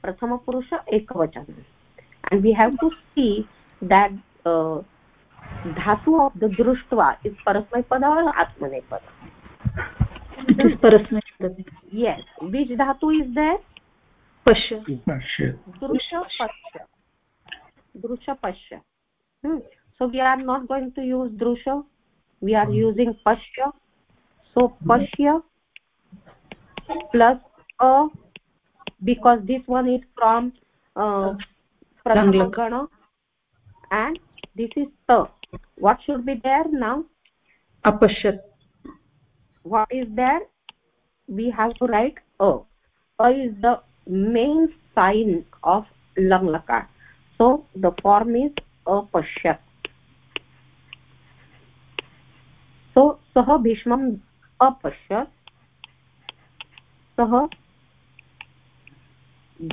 prathama purusha ekavachanam and we have to see that uh, dhatu of the drushtva is parasmay pada or atmanay pada yes. Which dhatu is there? Pashya pashya drusha pashya drusha pashya hmm. so we are not going to use drusha. We are using pashya so pashya plus a because this one is from uh, prathamagana and this is ta what should be there now? Apashyat what is there we have to write a a is the main sign of lang lakar so the form is apashyat so सः भीष्मम् अपश्यत् सः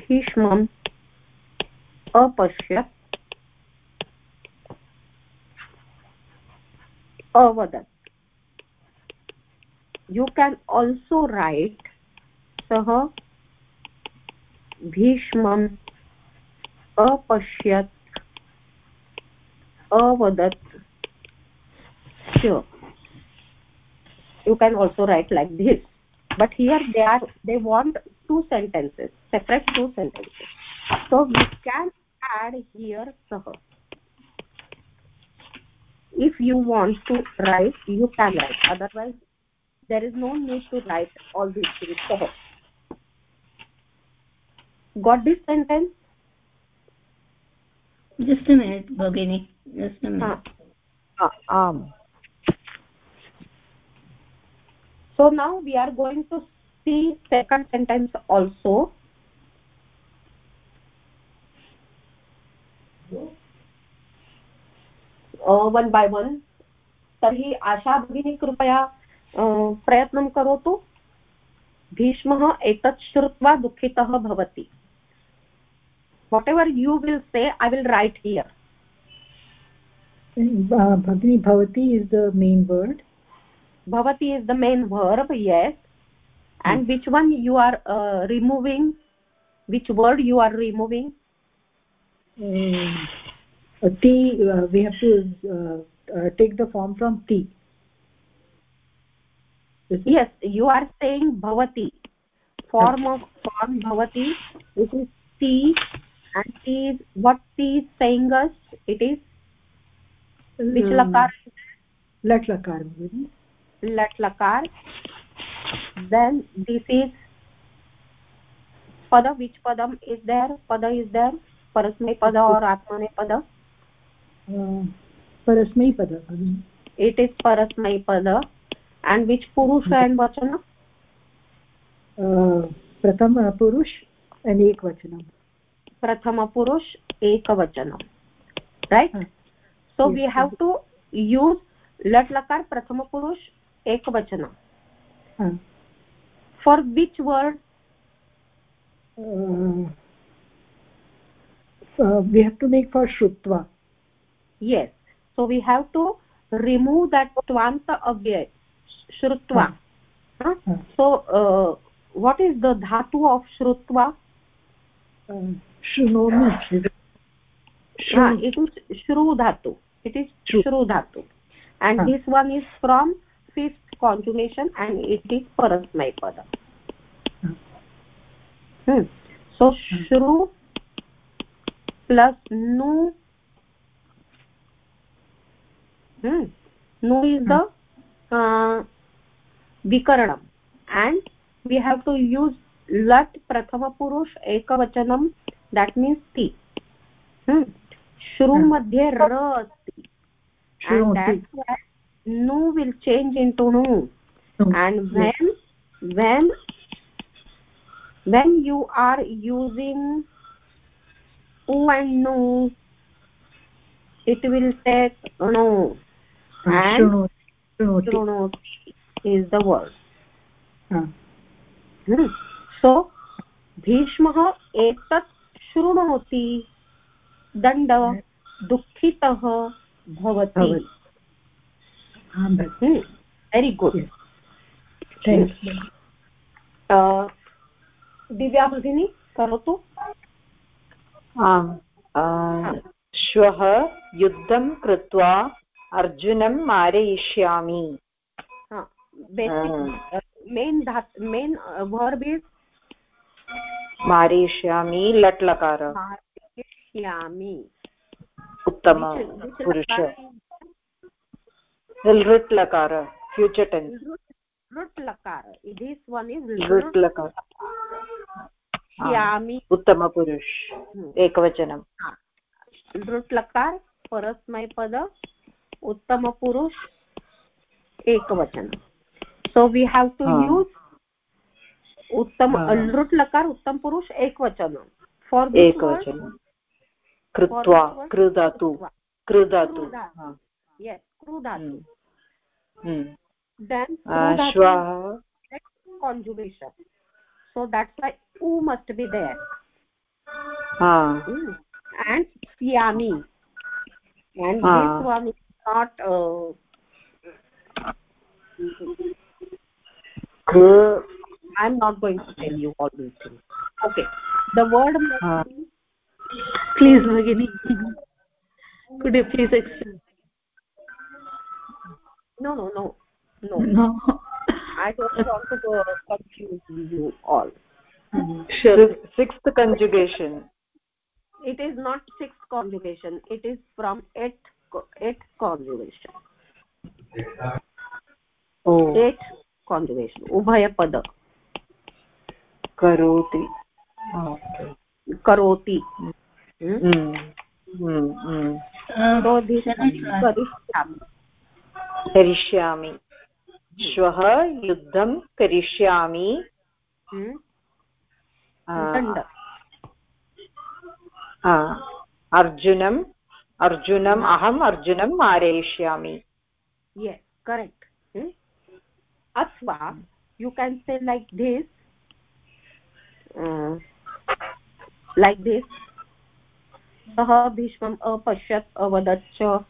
भीष्मम् अपश्यत् अवदत् you can also write sah bhishmam apashyat avadat sure. You can also write like this. But here they are they want two sentences separate two sentences. So we can add here sah if you want to write you can write. Otherwise there is no need to write all these things sah got this sentence just a minute bhagini just a minute ah, um so now we are going to see second sentence also one by one तर्हि आशा भगिनी कृपया प्रयत्नं करोतु। भीष्मः एतत् श्रुत्वा दुःखितः भवति। What ever you will say I will write here भगिनी भवती इस् द मेन वर्ड् भवती is the main verb yes and which one you are removing which word you are removing ti uh, we have to uh, uh, take the yes you are saying bhavati form of form bhavati which is t and t is what t is saying us it is which um, lakar lat lakar lat lakar then this is pada which padam is there pada is there parasmay pada or atmane pada uh, parasmay pada it is parasmay pada and which purusha and vachana uh, prathama purush and ekvachanam prathama purush ekvachanam right uh, so yes, we have to use lat lakar prathama purush ekvachana hmm. for which word uh, uh, we have to make for shrutva yes so we have to remove that twanta avyay shrutva hmm. huh? so uh, what is the dhatu of shrutva uh, shrunomi ah, it is shru dhatu it is shru dhatu and huh. this one is from fifth conjugation and it is parasmay pada hmm. so shru plus nu hmm. nu is the uh, vikaranam and we have to use lat prathama purush ekavachanam that means ti. Hmm. shru hmm. madhye ra asti and that's why nu will change into nu. Hmm. And hmm. when when when you are using u and nu it will take no and shrunoti is the word hmm. so भीष्मः एतत् शृणोति दण्ड दुःखितः भवति। Very good Divya भगिनी करोतु। श्वः युद्धं कृत्वा अर्जुनं मारयिष्यामि। मेन् मेन् वर्ब् मारयिष्यामि लट् लकार मारयिष्यामि उत्तम पुरुष। लृट् लकार फ्यूचर् टेन्स् लृट् लकार this one is लृट् लकार यामि उत्तमपुरुष एकवचनं लृट् लकार परस्मैपद उत्तमपुरुष एकवचनं so we have to uh. use uttam uh. lrut lakar uttam purush ekvachan for ekvachan krutva krudatu krudatu yes krudatu hmm. then shvah conjugation so that's why u must be there ah mm. and syami and ah. this one is not uh, i'm not going to tell you all these things. Okay. The word uh. please Bhagini could you please explain? No no no. No. No. I don't want to go confuse you all. Sure. Sixth conjugation. It is not sixth conjugation. It is from eighth eighth conjugation. Oh. Eighth conjugation ubhaya pada karoti okay karoti hmm hmm hmm so this karishyami करिष्यामि श्वः युद्धं करिष्यामि अर्जुनम् अर्जुनम् अहम् अर्जुनं मारयिष्यामि yes correct hmm? Asva you can say like this uh, like this सः भीष्मम् अपश्यत् अवदत्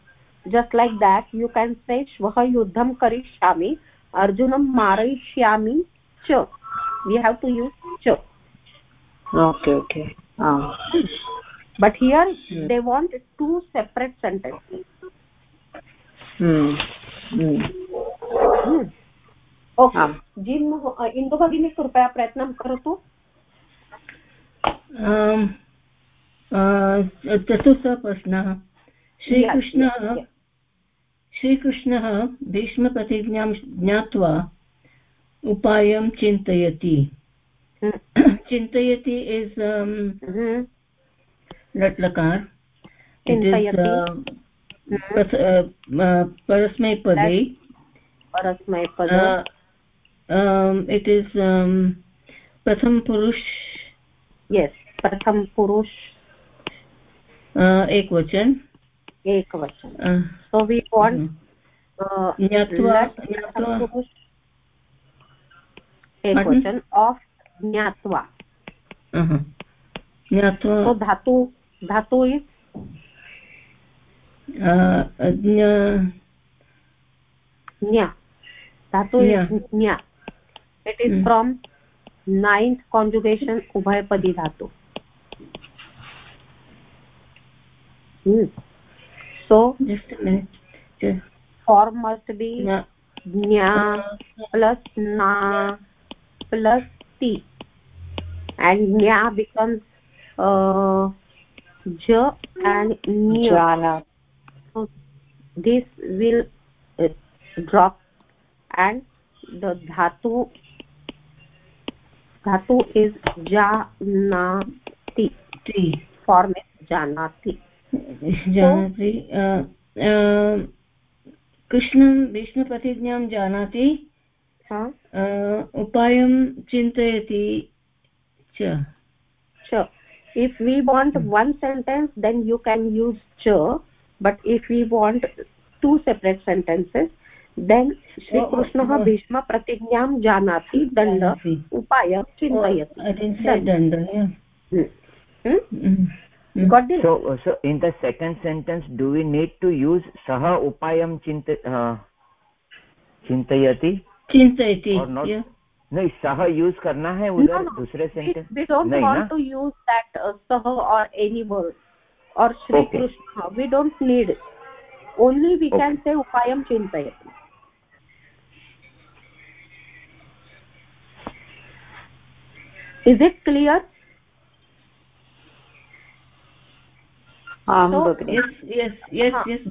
just like that you can say shvah yuddham karishyami arjunam marayishyami cha we have to use cha okay okay um. but here hmm. they want two separate sentences hmm hmm hmm okay gym Indu भगिनी कृपया प्रयत्नं करोतु. चतुर्थः प्रश्नः. श्रीकृष्णः श्रीकृष्णः भीष्मप्रतिज्ञां ज्ञात्वा उपायं चिन्तयति. चिन्तयति इस् लट्लकार परस्मैपदे. परस्मैपदे। इट् इस् प्रथम पुरुष यस् प्रथम पुरुष एकवचन एकवचन सो वि एकवचन आफ् ज्ञात्वा ज्ञात्वा so dhatu dhatu is? Nya nya. Dhatu is nya. It is from ninth conjugation उभयपदी धातु. सो फॉर्म मस्ट बी ज्ञा प्लस ना प्लस ती एंड ज्ञा बिकम्स ज and so this will drop and the धातु dhatu is janati form is janati janati uh, uh, कृष्णं विष्णुप्रतिज्ञां जानाति उपायं चिन्तयति च च if we want one sentence then you can use cha but if we want two separate sentences then श्रीकृष्णः भीष्मप्रतिज्ञां जानाति दण्ड उपाय चिन्तयति in the second sentence do we need to use सः उपायं चिन्तयति नहीं सह यूज़ करना है दूसरे need only we can say उपायम चिंतयति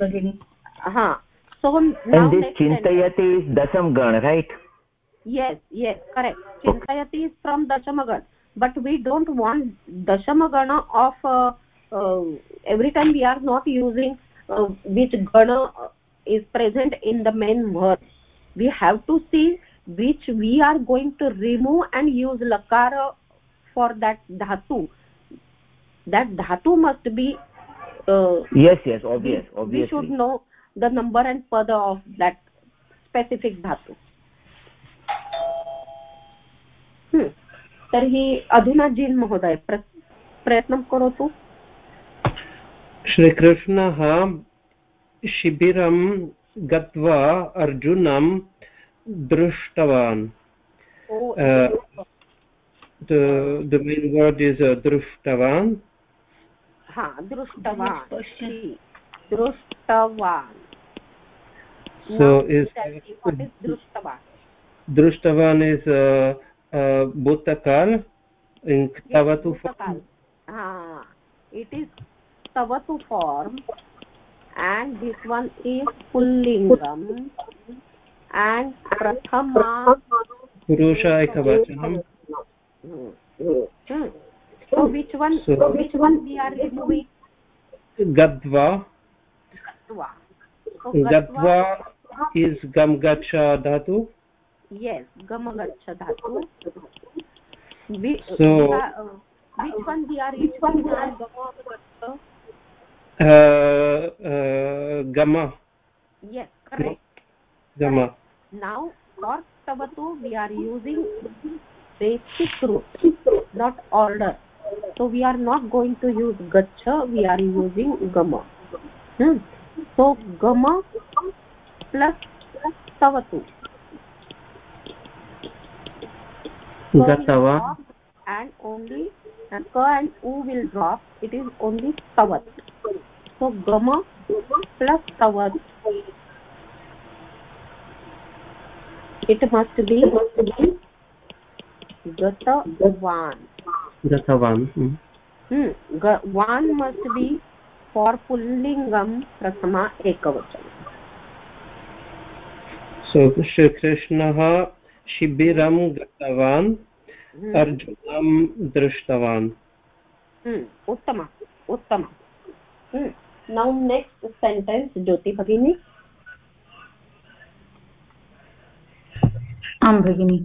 bagini ha so now and this chintayati is dasam gan right? Yes yes correct. Chintayati is from dashamagana but we don't want dashamagana of uh, uh, every time we are not using uh, which gana is present in the main verb we have to see which we are going to remove and use lakara for that dhatu that dhatu must be uh, yes yes obvious we, obviously we should know the number and pada of that specific dhatu hmm. तर्हि अधुना jean महोदय प्रयत्नं करोतु श्रीकृष्णः शिबिरं गत्वा अर्जुनं दृष्टवान् the the main word is uh, drushtavan ha drushtavan drushtavan so is what is drushtavan drushtavan is uh, uh, bhutakal in tavatu form ha it is tavatu form and this one is pullingam and prathama purusha ekavachanam Hmm. So which one? So, which one we are removing? Gadva. Gadva. So, Gadva is gam gacha dhatu. Yes, gam gacha dhatu. We, so uh, which one we are? Which one we are? Uh, uh, gamma. Yes, correct. Gamma. Now for tavatu we are using basic root not order so we are not going to use gacha we are using gama hmm. so gama plus tavatu so gatava and only and ka and u will drop it is only tavat so gama plus tavat it must be gatavan gatavan hmm. hmm. one must be for pullingam prathama ekavachan so shri krishnah शिबिरं गतवान् अर्जुनं दृष्टवान् उत्तम उत्तम now next sentence Jyoti भगिनी आं भगिनि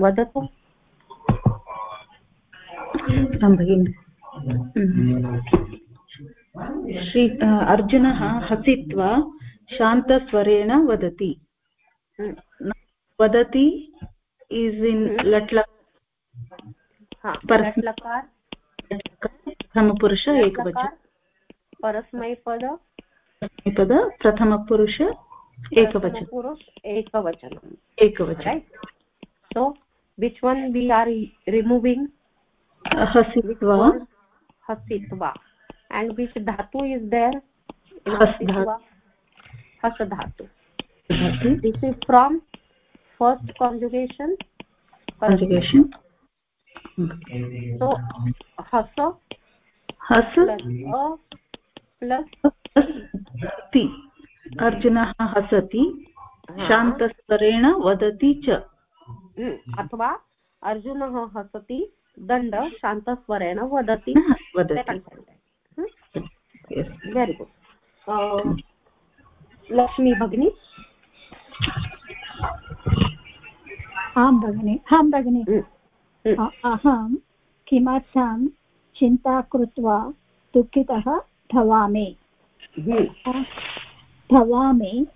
वदतु। भगिनि। श्री अर्जुनः हसित्वा शान्तस्वरेण वदति। वदति इस् इन् लट्ल प्रथमपुरुष एकवचन। परस्मैपद पद। प्रथमपुरुष एकवचन। एकवचनम् एकवचन। so which one we are removing hasitva hasitva and which dhatu is there hasitva has dhatu this is from first conjugation conjugation so has has plus ti अर्जुनः हसति शान्तस्तरेण वदति च अथवा अर्जुनः हसति दण्ड शान्तस्वरेण वदति वेरि गुड् लक्ष्मी भगिनी आं भगिनि आं भगिनि अहं किमर्थं चिन्ता कृत्वा दुःखितः भवामि भवामि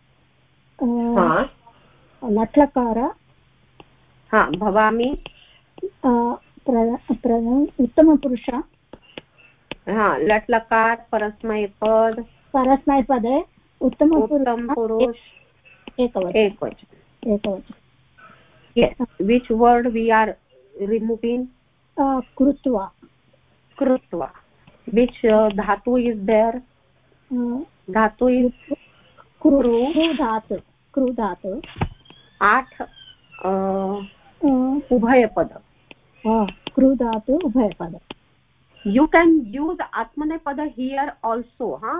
लट्लकार हा भवामि। उत्तमपुरुष। हा लट् लकार परस्मैपद। परस्मैपदे उत्तमपुरुष। Which word we are removing कृत्वा। कृत्वा। विच् uh, धातु इस् देर् धातु इस् धातु। कृ धातु। आठ उभयपद। हाँ। क्रुधातु उभयपद। यू केन् यूस् आत्मनेपद हियर् आल्सो हा?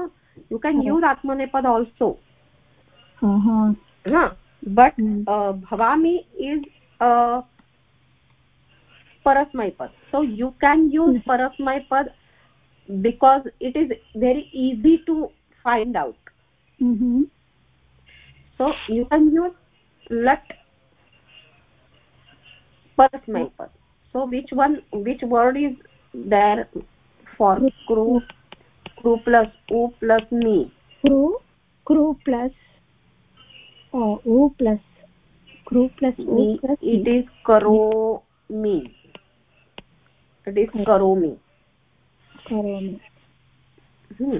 यू केन् यूस् आत्मनेपद आल्सो बट् भवामि इस् परस्मैपद। So you can use परस्मैपद because it is very easy to find out so you can use लट् lat parasmaipad so which one which word is there for kru kru plus u plus me kru kru plus uh, u plus kru plus u plus it is karo me it is karomi karomi hmm.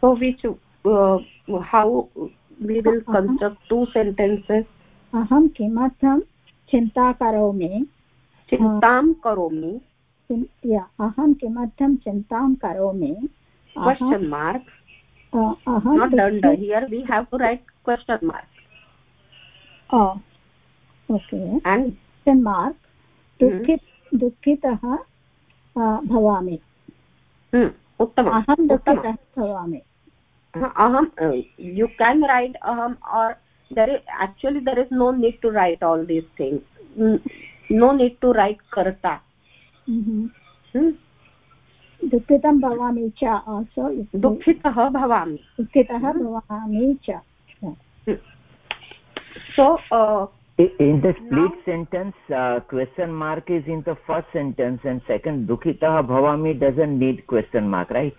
so which uh, how we will construct two sentences aham kimartham चिंता करोमि। चिन्तां करोमि अहं किमर्थं चिन्तां करोमि? Question mark अहं here we have दुःखितः भवामि। अहं दुःखितः भवामि। अहं यु केन् रैट् अहम् there is actually there is no need to write all these things no need to write karta दुःखितं भवामि च आल्सो दुःखितः भवामि दुःखितः भवामि च so uh, in the split now, sentence uh, question mark is in the first sentence and second dukhitah bhavami doesn't need question mark right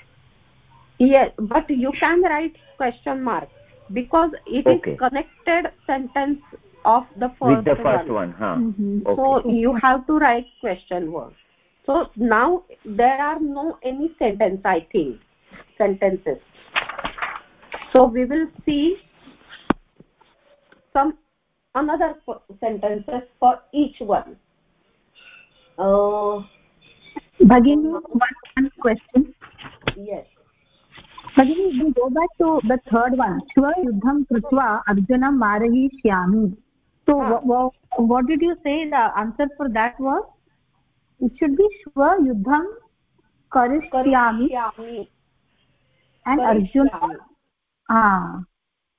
yes but you can write question mark because it okay. is connected sentence of the first with the first one, one huh. Mm -hmm. okay. so you have to write question word. So now there are no any sentence i think sentences. So we will see some another sentences for each one. Uh Bhagini, one question. Yes भगिनी we go back to the third one श्व युद्धं कृत्वा अर्जुनं मारयिष्यामि so what did you say the answer for that was it should be shva yuddham karishyami and arjun ah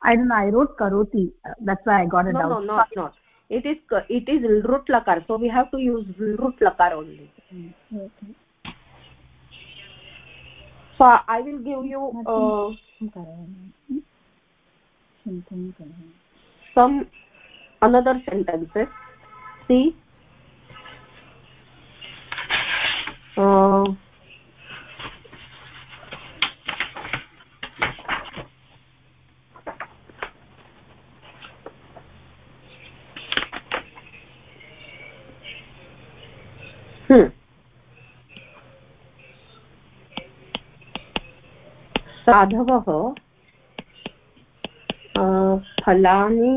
i don't know i wrote karoti that's why i got it no, out no not not it is it is root lakar so we have to use root lakar only okay. So i will give you uh, some another sentences see? Uh, साधवः फलानि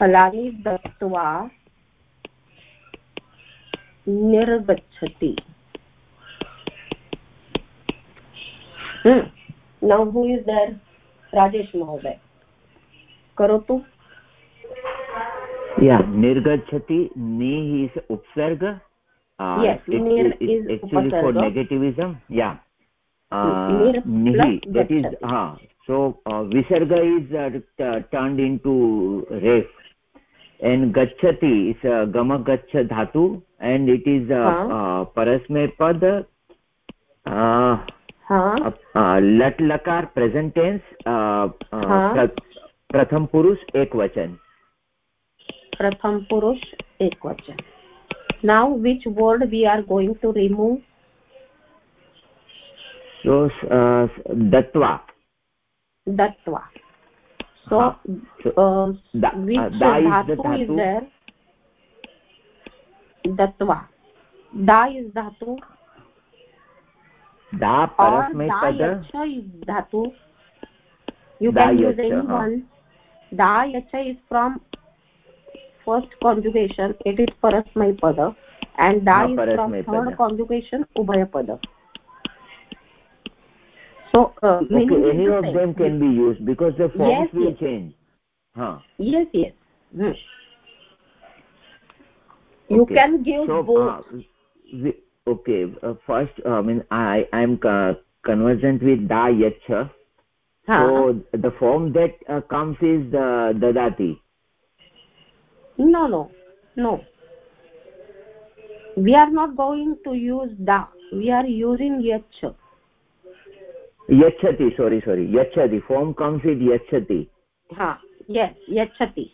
फलानि दत्त्वा निर्गच्छति। Now who is there Rajesh महोदय करोतु। या निर्गच्छति नि is उपसर्ग uh, yes, it, nir it, is actually for negativism yeah that is ha uh, so uh, visarga is uh, turned into ref and gachati is a gama gacha dhatu and it is uh, uh, parasmay pad uh, uh, uh, lat lakar present tense uh, uh, pratham purush ekvachan pratham purush ekvachan now which word we are going to remove so uh, datva datva so, uh, da, which uh, da dhatu, is, the dhatu is there datva da is dhatu da parasmay pada yacha is dhatu you da can use any huh? one da yacha is from first conjugation it is parasmay pada and da ha, is from third pada. conjugation ubhaya pada so uh, okay any of them can be used because the forms yes, will yes. change. Huh. Yes yes. Hmm. you okay. can give so, both. uh, the, okay uh, first uh, i mean i i am conversant with da yacha huh. so the form that uh, comes is the dadati. No no no. We are not going to use da. We are using yacha यच्छति सोरि सोरि यच्छति Phom comes इत् यच्छति। यच्छति।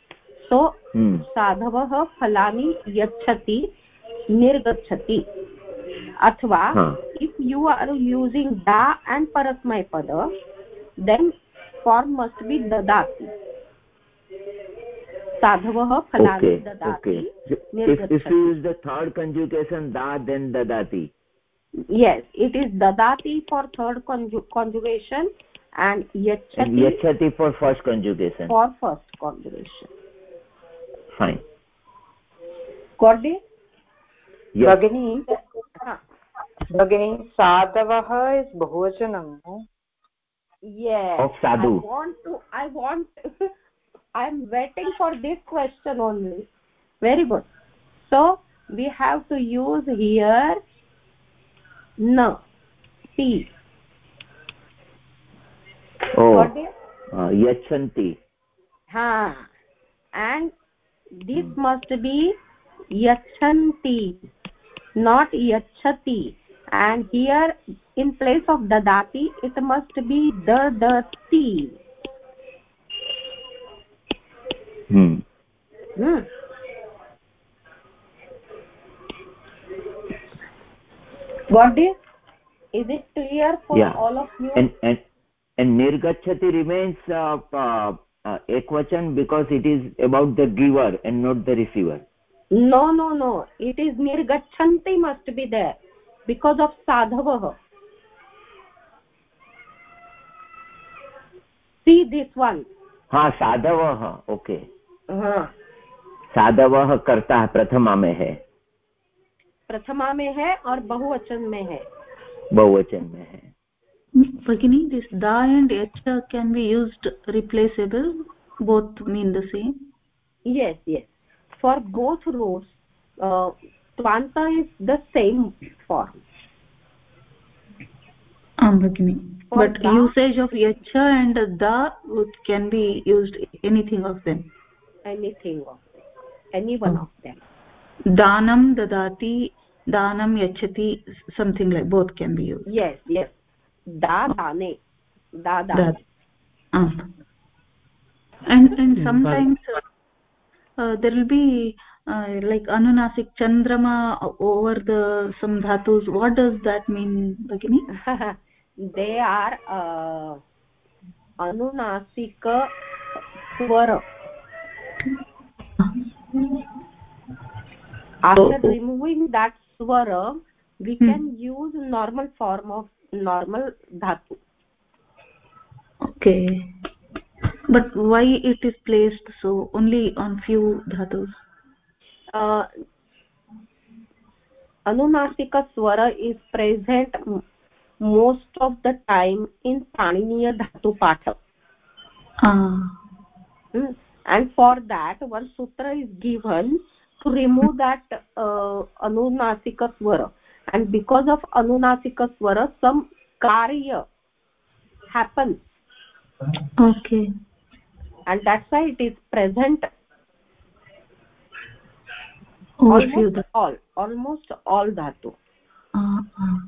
सो साधवः फलानि यच्छति निर्गच्छति। अथवा if you are using दा and परस्मै पद देन् फार्म् मस्ट् बि ददाति। साधवः फलानि ददाति थर्ड् कन्ज्युकेशन् दा देन् ददाति। yes it is dadati for third conju conjugation and yachati yachati for first conjugation. for first conjugation. Fine. Got it yes. bagini bagini sadavah is bhuvachanam yes. Of sadhu. I want to i want i'm waiting for this question only. Very good. So we have to use here oh uh, yachanti ha and this must be yachanti not yachati and here in place of dadati it must be dadati hmm hmm what is is it clear for yeah. all of you and and and nirgachati remains uh, uh, uh, ekvachan because it is about the giver and not the receiver no no no it is nirgachanti must be there because of sadhavah see this one ha sadhavah okay ha साधवः कर्ता प्रथमा में है प्रथमा में है और बहुवचन में है। बहुवचन में है। भगिनी this the and H can be use replaceable both mean the same yes yes for both रोज त्वांता इज़ द सेम फॉर्म आम भगिनी बट यूसेज ऑफ़ यच and the can be use anything of them anything of any one of them दानम ददाती दानं यच्छति something like both can be you yes yes दादाने दादा and sometimes will be like अनुनासिक् चन्द्रमा over the some धातुस् what does that mean भगिनि they are अनुनासिक स्वर after removing that swara we hmm. can use normal form of normal dhatu okay but why it is placed so only on few dhatus uh, anunasika swara is present most of the time in paniniya dhatu patha ah. Hmm. and for that one sutra is given to remove that uh, anunasika swara. And because of anunasika swara some karya happens. Okay. And that's why it is present oh, almost all almost all dhatu. Uh, uh.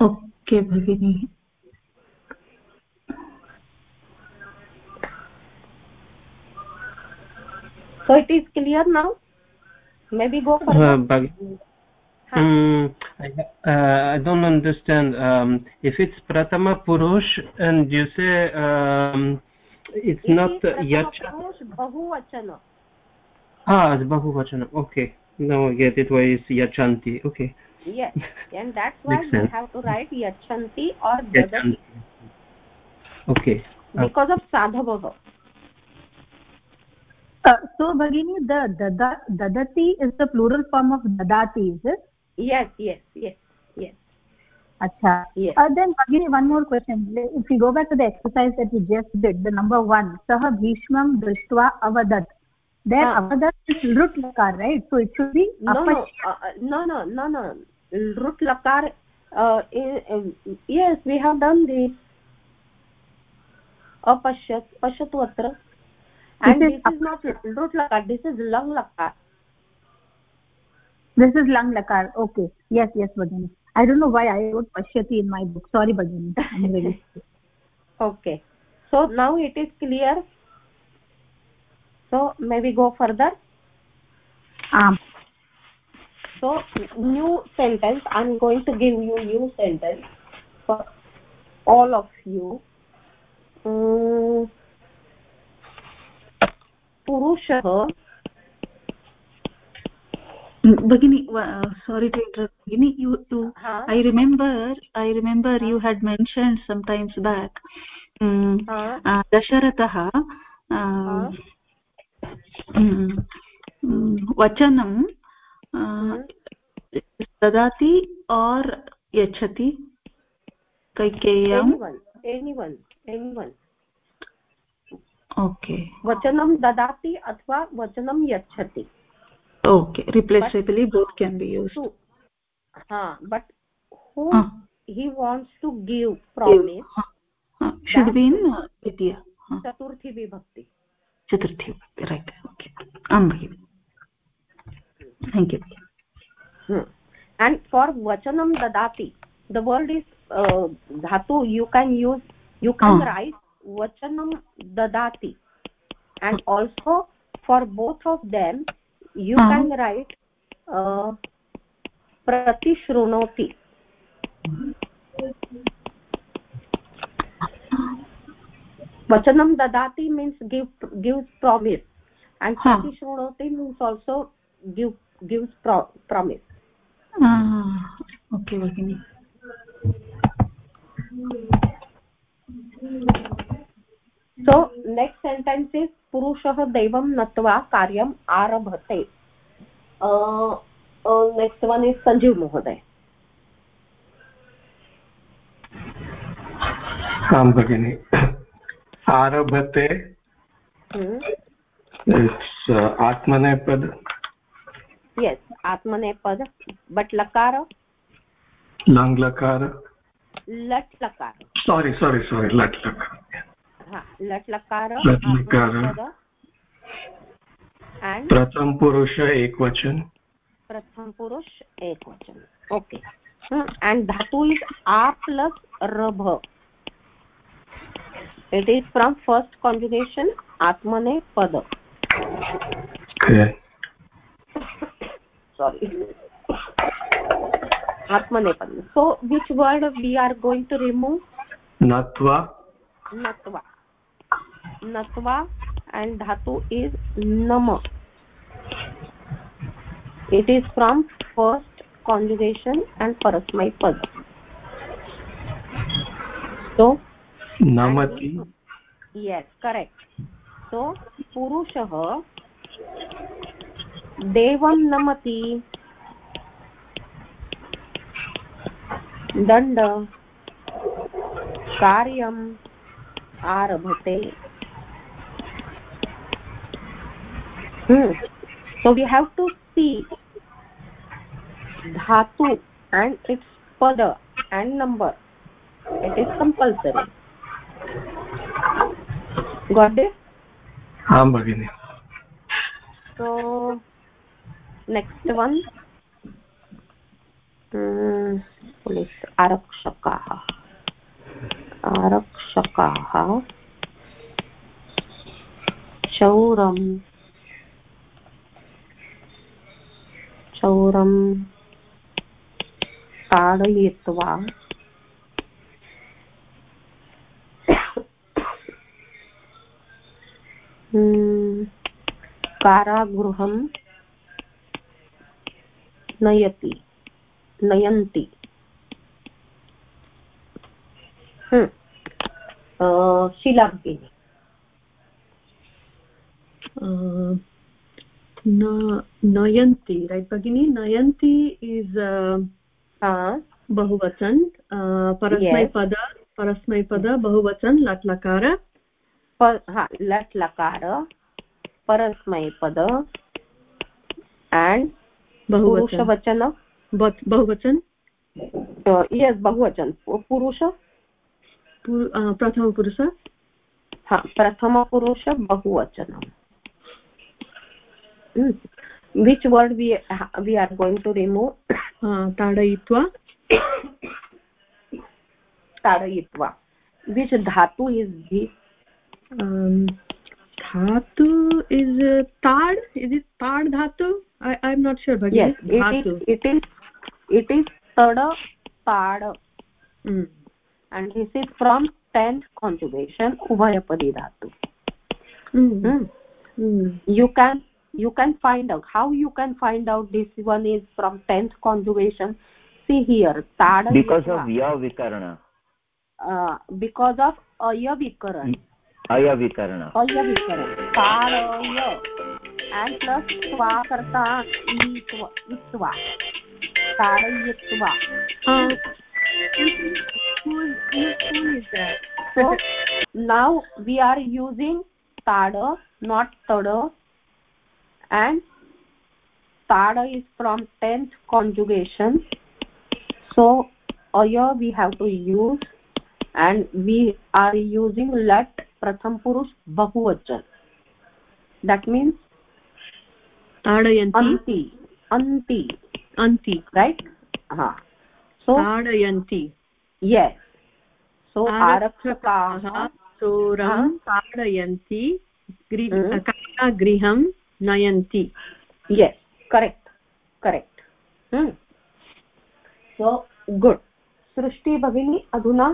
okay bhagini so it is clear now maybe go for uh, um, I, uh, I don't understand um, if it's pratama purush and you say um, it's it not yacha bahuvachana ah it's bahuvachana okay now i get it why it's yachanti okay yes and that's why we have to write yachanti or dadati okay because of sadhavah uh, so bhagini the dada, dadati is the plural form of dadati is it yes yes yes yes acha yes. Uh, then Bhagini, one more question if we go back to the exercise that we just did the number 1 sah bhishmam drishtva avadat there ah. avadat is rut lakar right so it should be no no, uh, no no no no rut lakar uh, in, yes we have done this apashyat pashyatu atra and this is, this is not rut lakar this is lang lakar this is lang lakar okay. Yes yes bhagini i don't know why i wrote pashyati in my book. Sorry bhagini i'm really okay. So now it is clear. So may we go further? Um. So new sentence. I'm going to give you new sentence for all of you. Um, पुरुषः Bagini, uh, sorry to interrupt. Bagini, you, you, huh? I remember, I remember huh? you had mentioned sometimes back, um, huh? uh, Dasharatah, uh, huh? um, वचनं ददाति और् यच्छति कैकेय्यम् anyone anyone okay वचनं ददाति अथवा वचनं यच्छति। Okay replaceably both can be use हा but who he wants to give promise should be in द्वितीया चतुर्थी विभक्ति चतुर्थी विभक्ति रैट् ओके आं भगिनि thank you and for vachanam dadati the word is uh, dhatu you can use you can uh. write vachanam dadati and also for both of them you uh -huh. can write uh, pratishrunoti vachanam dadati means give gives promise and huh. pratishrunoti means also give gives pro promise ah okay okay so next sentence is पुरुषः दैवं नत्वा कार्यम् आरभते next one is Sanjeev महोदय आं भगिनि आरभते आत्मनेपद yes आत्मनेपद but लकार लङ् लट् लकार सारी सारी सारी लट् लकार लट् लकार लट् प्रथम पुरुष एकवचन प्रथम ओके धातु फ़र्स्ट कॉन्जुगेशन आत्मने पद. सॉरी आत्मने पद. So which word we are going to remove नत्वा. नत्वा. Natva and dhatu is nama it is from first conjugation and parasmay pad so namati yes correct so purushah devam namati दण्ड कार्यम् आरभते hmm. so we have to see dhatu and its pada and number it is compulsory got it aam bagini so next one hmm, police arakshakaah आरक्षकाः चौरम् चौरं ताडयित्वा हम्म, कारागृहं नयति नयन्ति। हम्म, शिला भगिनी नयन्ति right भगिनी नयन्ति इस् बहुवचन परस्मैपद परस्मैपद बहुवचन लट् लकार लट् लकार परस्मैपद एण्ड् बहुवचन बहुवचन यस् बहुवचन पुरुष प्रथमपुरुष हा प्रथमपुरुष बहुवचनम् which word we are going to remove ताडयित्वा ताडयित्वा विच् धातु इस् धि धातु इस् ताड् इस् इस् ताड् धातु I I am not sure it it is तड ताड and this is from 10th conjugation ubhayapadi dhatu. Mm -hmm. you can find out. How you can find out this one is from 10th conjugation? See here tada because of ya vikarana uh, because of aya vikarana aya vikarana aya taraya and plus swa karta itva itva tarayitva uh, who, who is that so now we are using tada not tada and tada is from 10th conjugation so aya we have to use and we are using let प्रथम पुरुष बहुवचन that means ताडयन्ति anti anti right ha so ताडयन्ति yes so आरक्षकाः चोरं ताडयन्ति गृहं नयन्ति yes correct correct hmm. so good सृष्टि भगिनी अधुना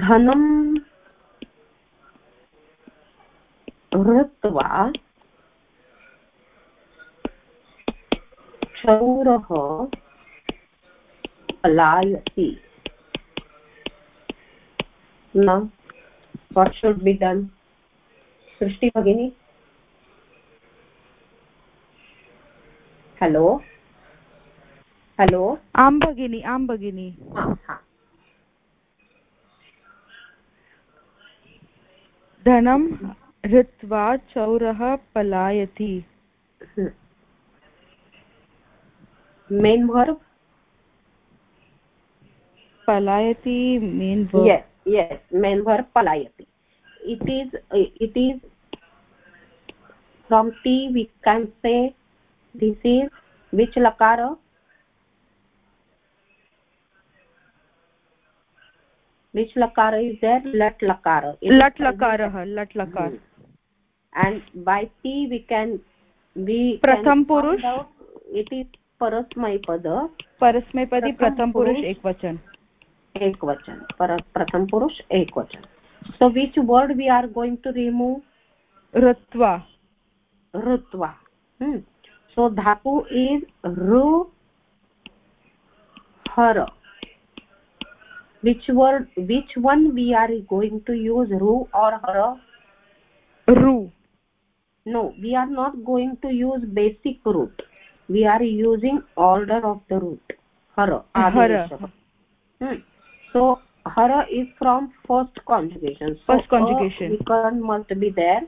धनं हृत्वा क्षौरः पलायति न what should be done? सृष्टि भगिनी हेलो हेलो आं भगिनि आं भगिनि। धनं हृत्वा चौरः पलायति। Main verb पलायति main yes. Yes main verb palayati it is it is from t we can say this is which lakara which lakara is there lat lakara lat lakarah lat lakar and by t we can we pratham purush it is parasmay pada parasmaypadi pratham purush ekvachan एक वचन पर प्रथम पुरुष एक वचन. So which word we are going to remove ऋत्वा. ऋत्वा. So धातु is रु हर. Which word which one we are going to use रू और हर? रू. No we are not going to use basic root we are using order of the root हर हर. So hara is from first conjugation so first conjugation vikarn must be there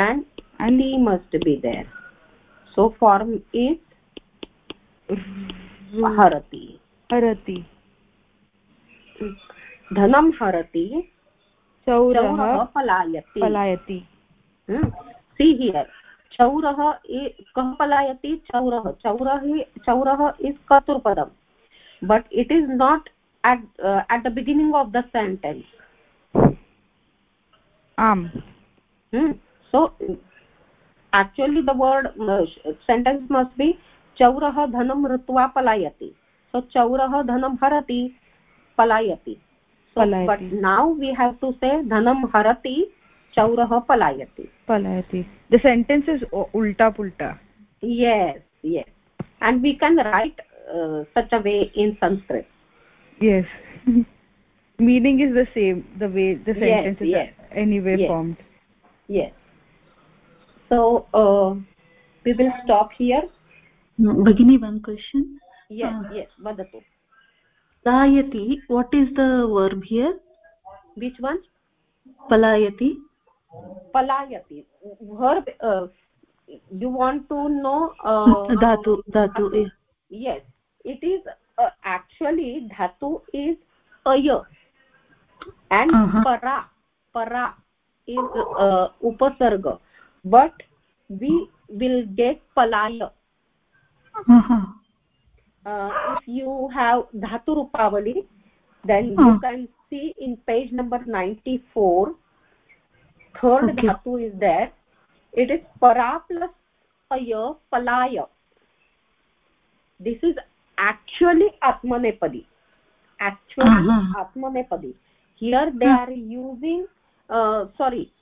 and and e must be there so form is harati harati धनं हरति चौरः पलायति पलायति सी here चौरः कः पलायति चौरः चौरः चौरः is कतुर्पदम् but it is not at uh, at the beginning of the sentence um hmm. so actually the word uh, sentence must be chaurah dhanam ritva palayati so chaurah dhanam harati palayati so palayati. but now we have to say dhanam harati chaurah palayati palayati the sentence is ulta pulta yes yes and we can write uh, such a way in sanskrit yes. Meaning is the same the way the sentence yes, is yes. anyway yes. formed. Yes. So uh, we will stop here. Bagini one question. Yes uh, yes vadatu palayati what is the verb here? Which one? Palayati. Palayati. Verb uh, you want to know uh, dhatu dhatu yes. It is uh, actually dhatu is aya and uh -huh. para para is uh, upasarga but we will get palaya uh -huh. uh, if you have dhatu rupavali then uh -huh. you hmm. can see in page number 94 third okay. dhatu is there it is para plus aya palaya this is actually atmanepadi actually uh -huh. atmanepadi here they are using uh, sorry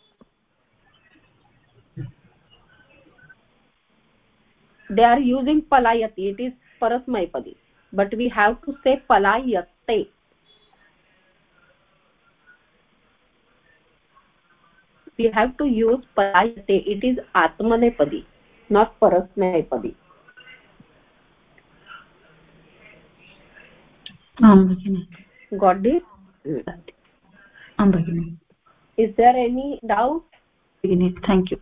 they are using palayati it is parasmaipadi but we have to say palayate we have to use palayate it is atmanepadi not parasmaipadi um thank you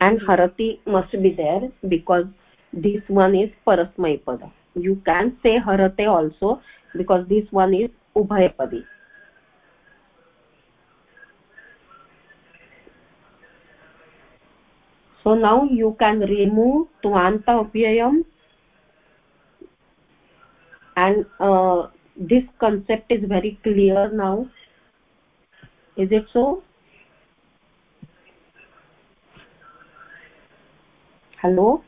and हरति must be there because this one is परस्मैपद you can say हरते also because this one is उभयपदी so now you can remove tvanta upyayam and uh, this concept is very clear now is it so hello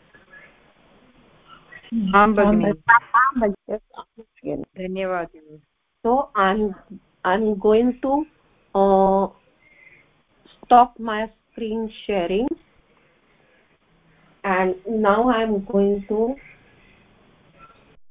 धन्यवादः so i'm i'm going to uh, stop my screen sharing and now i am going to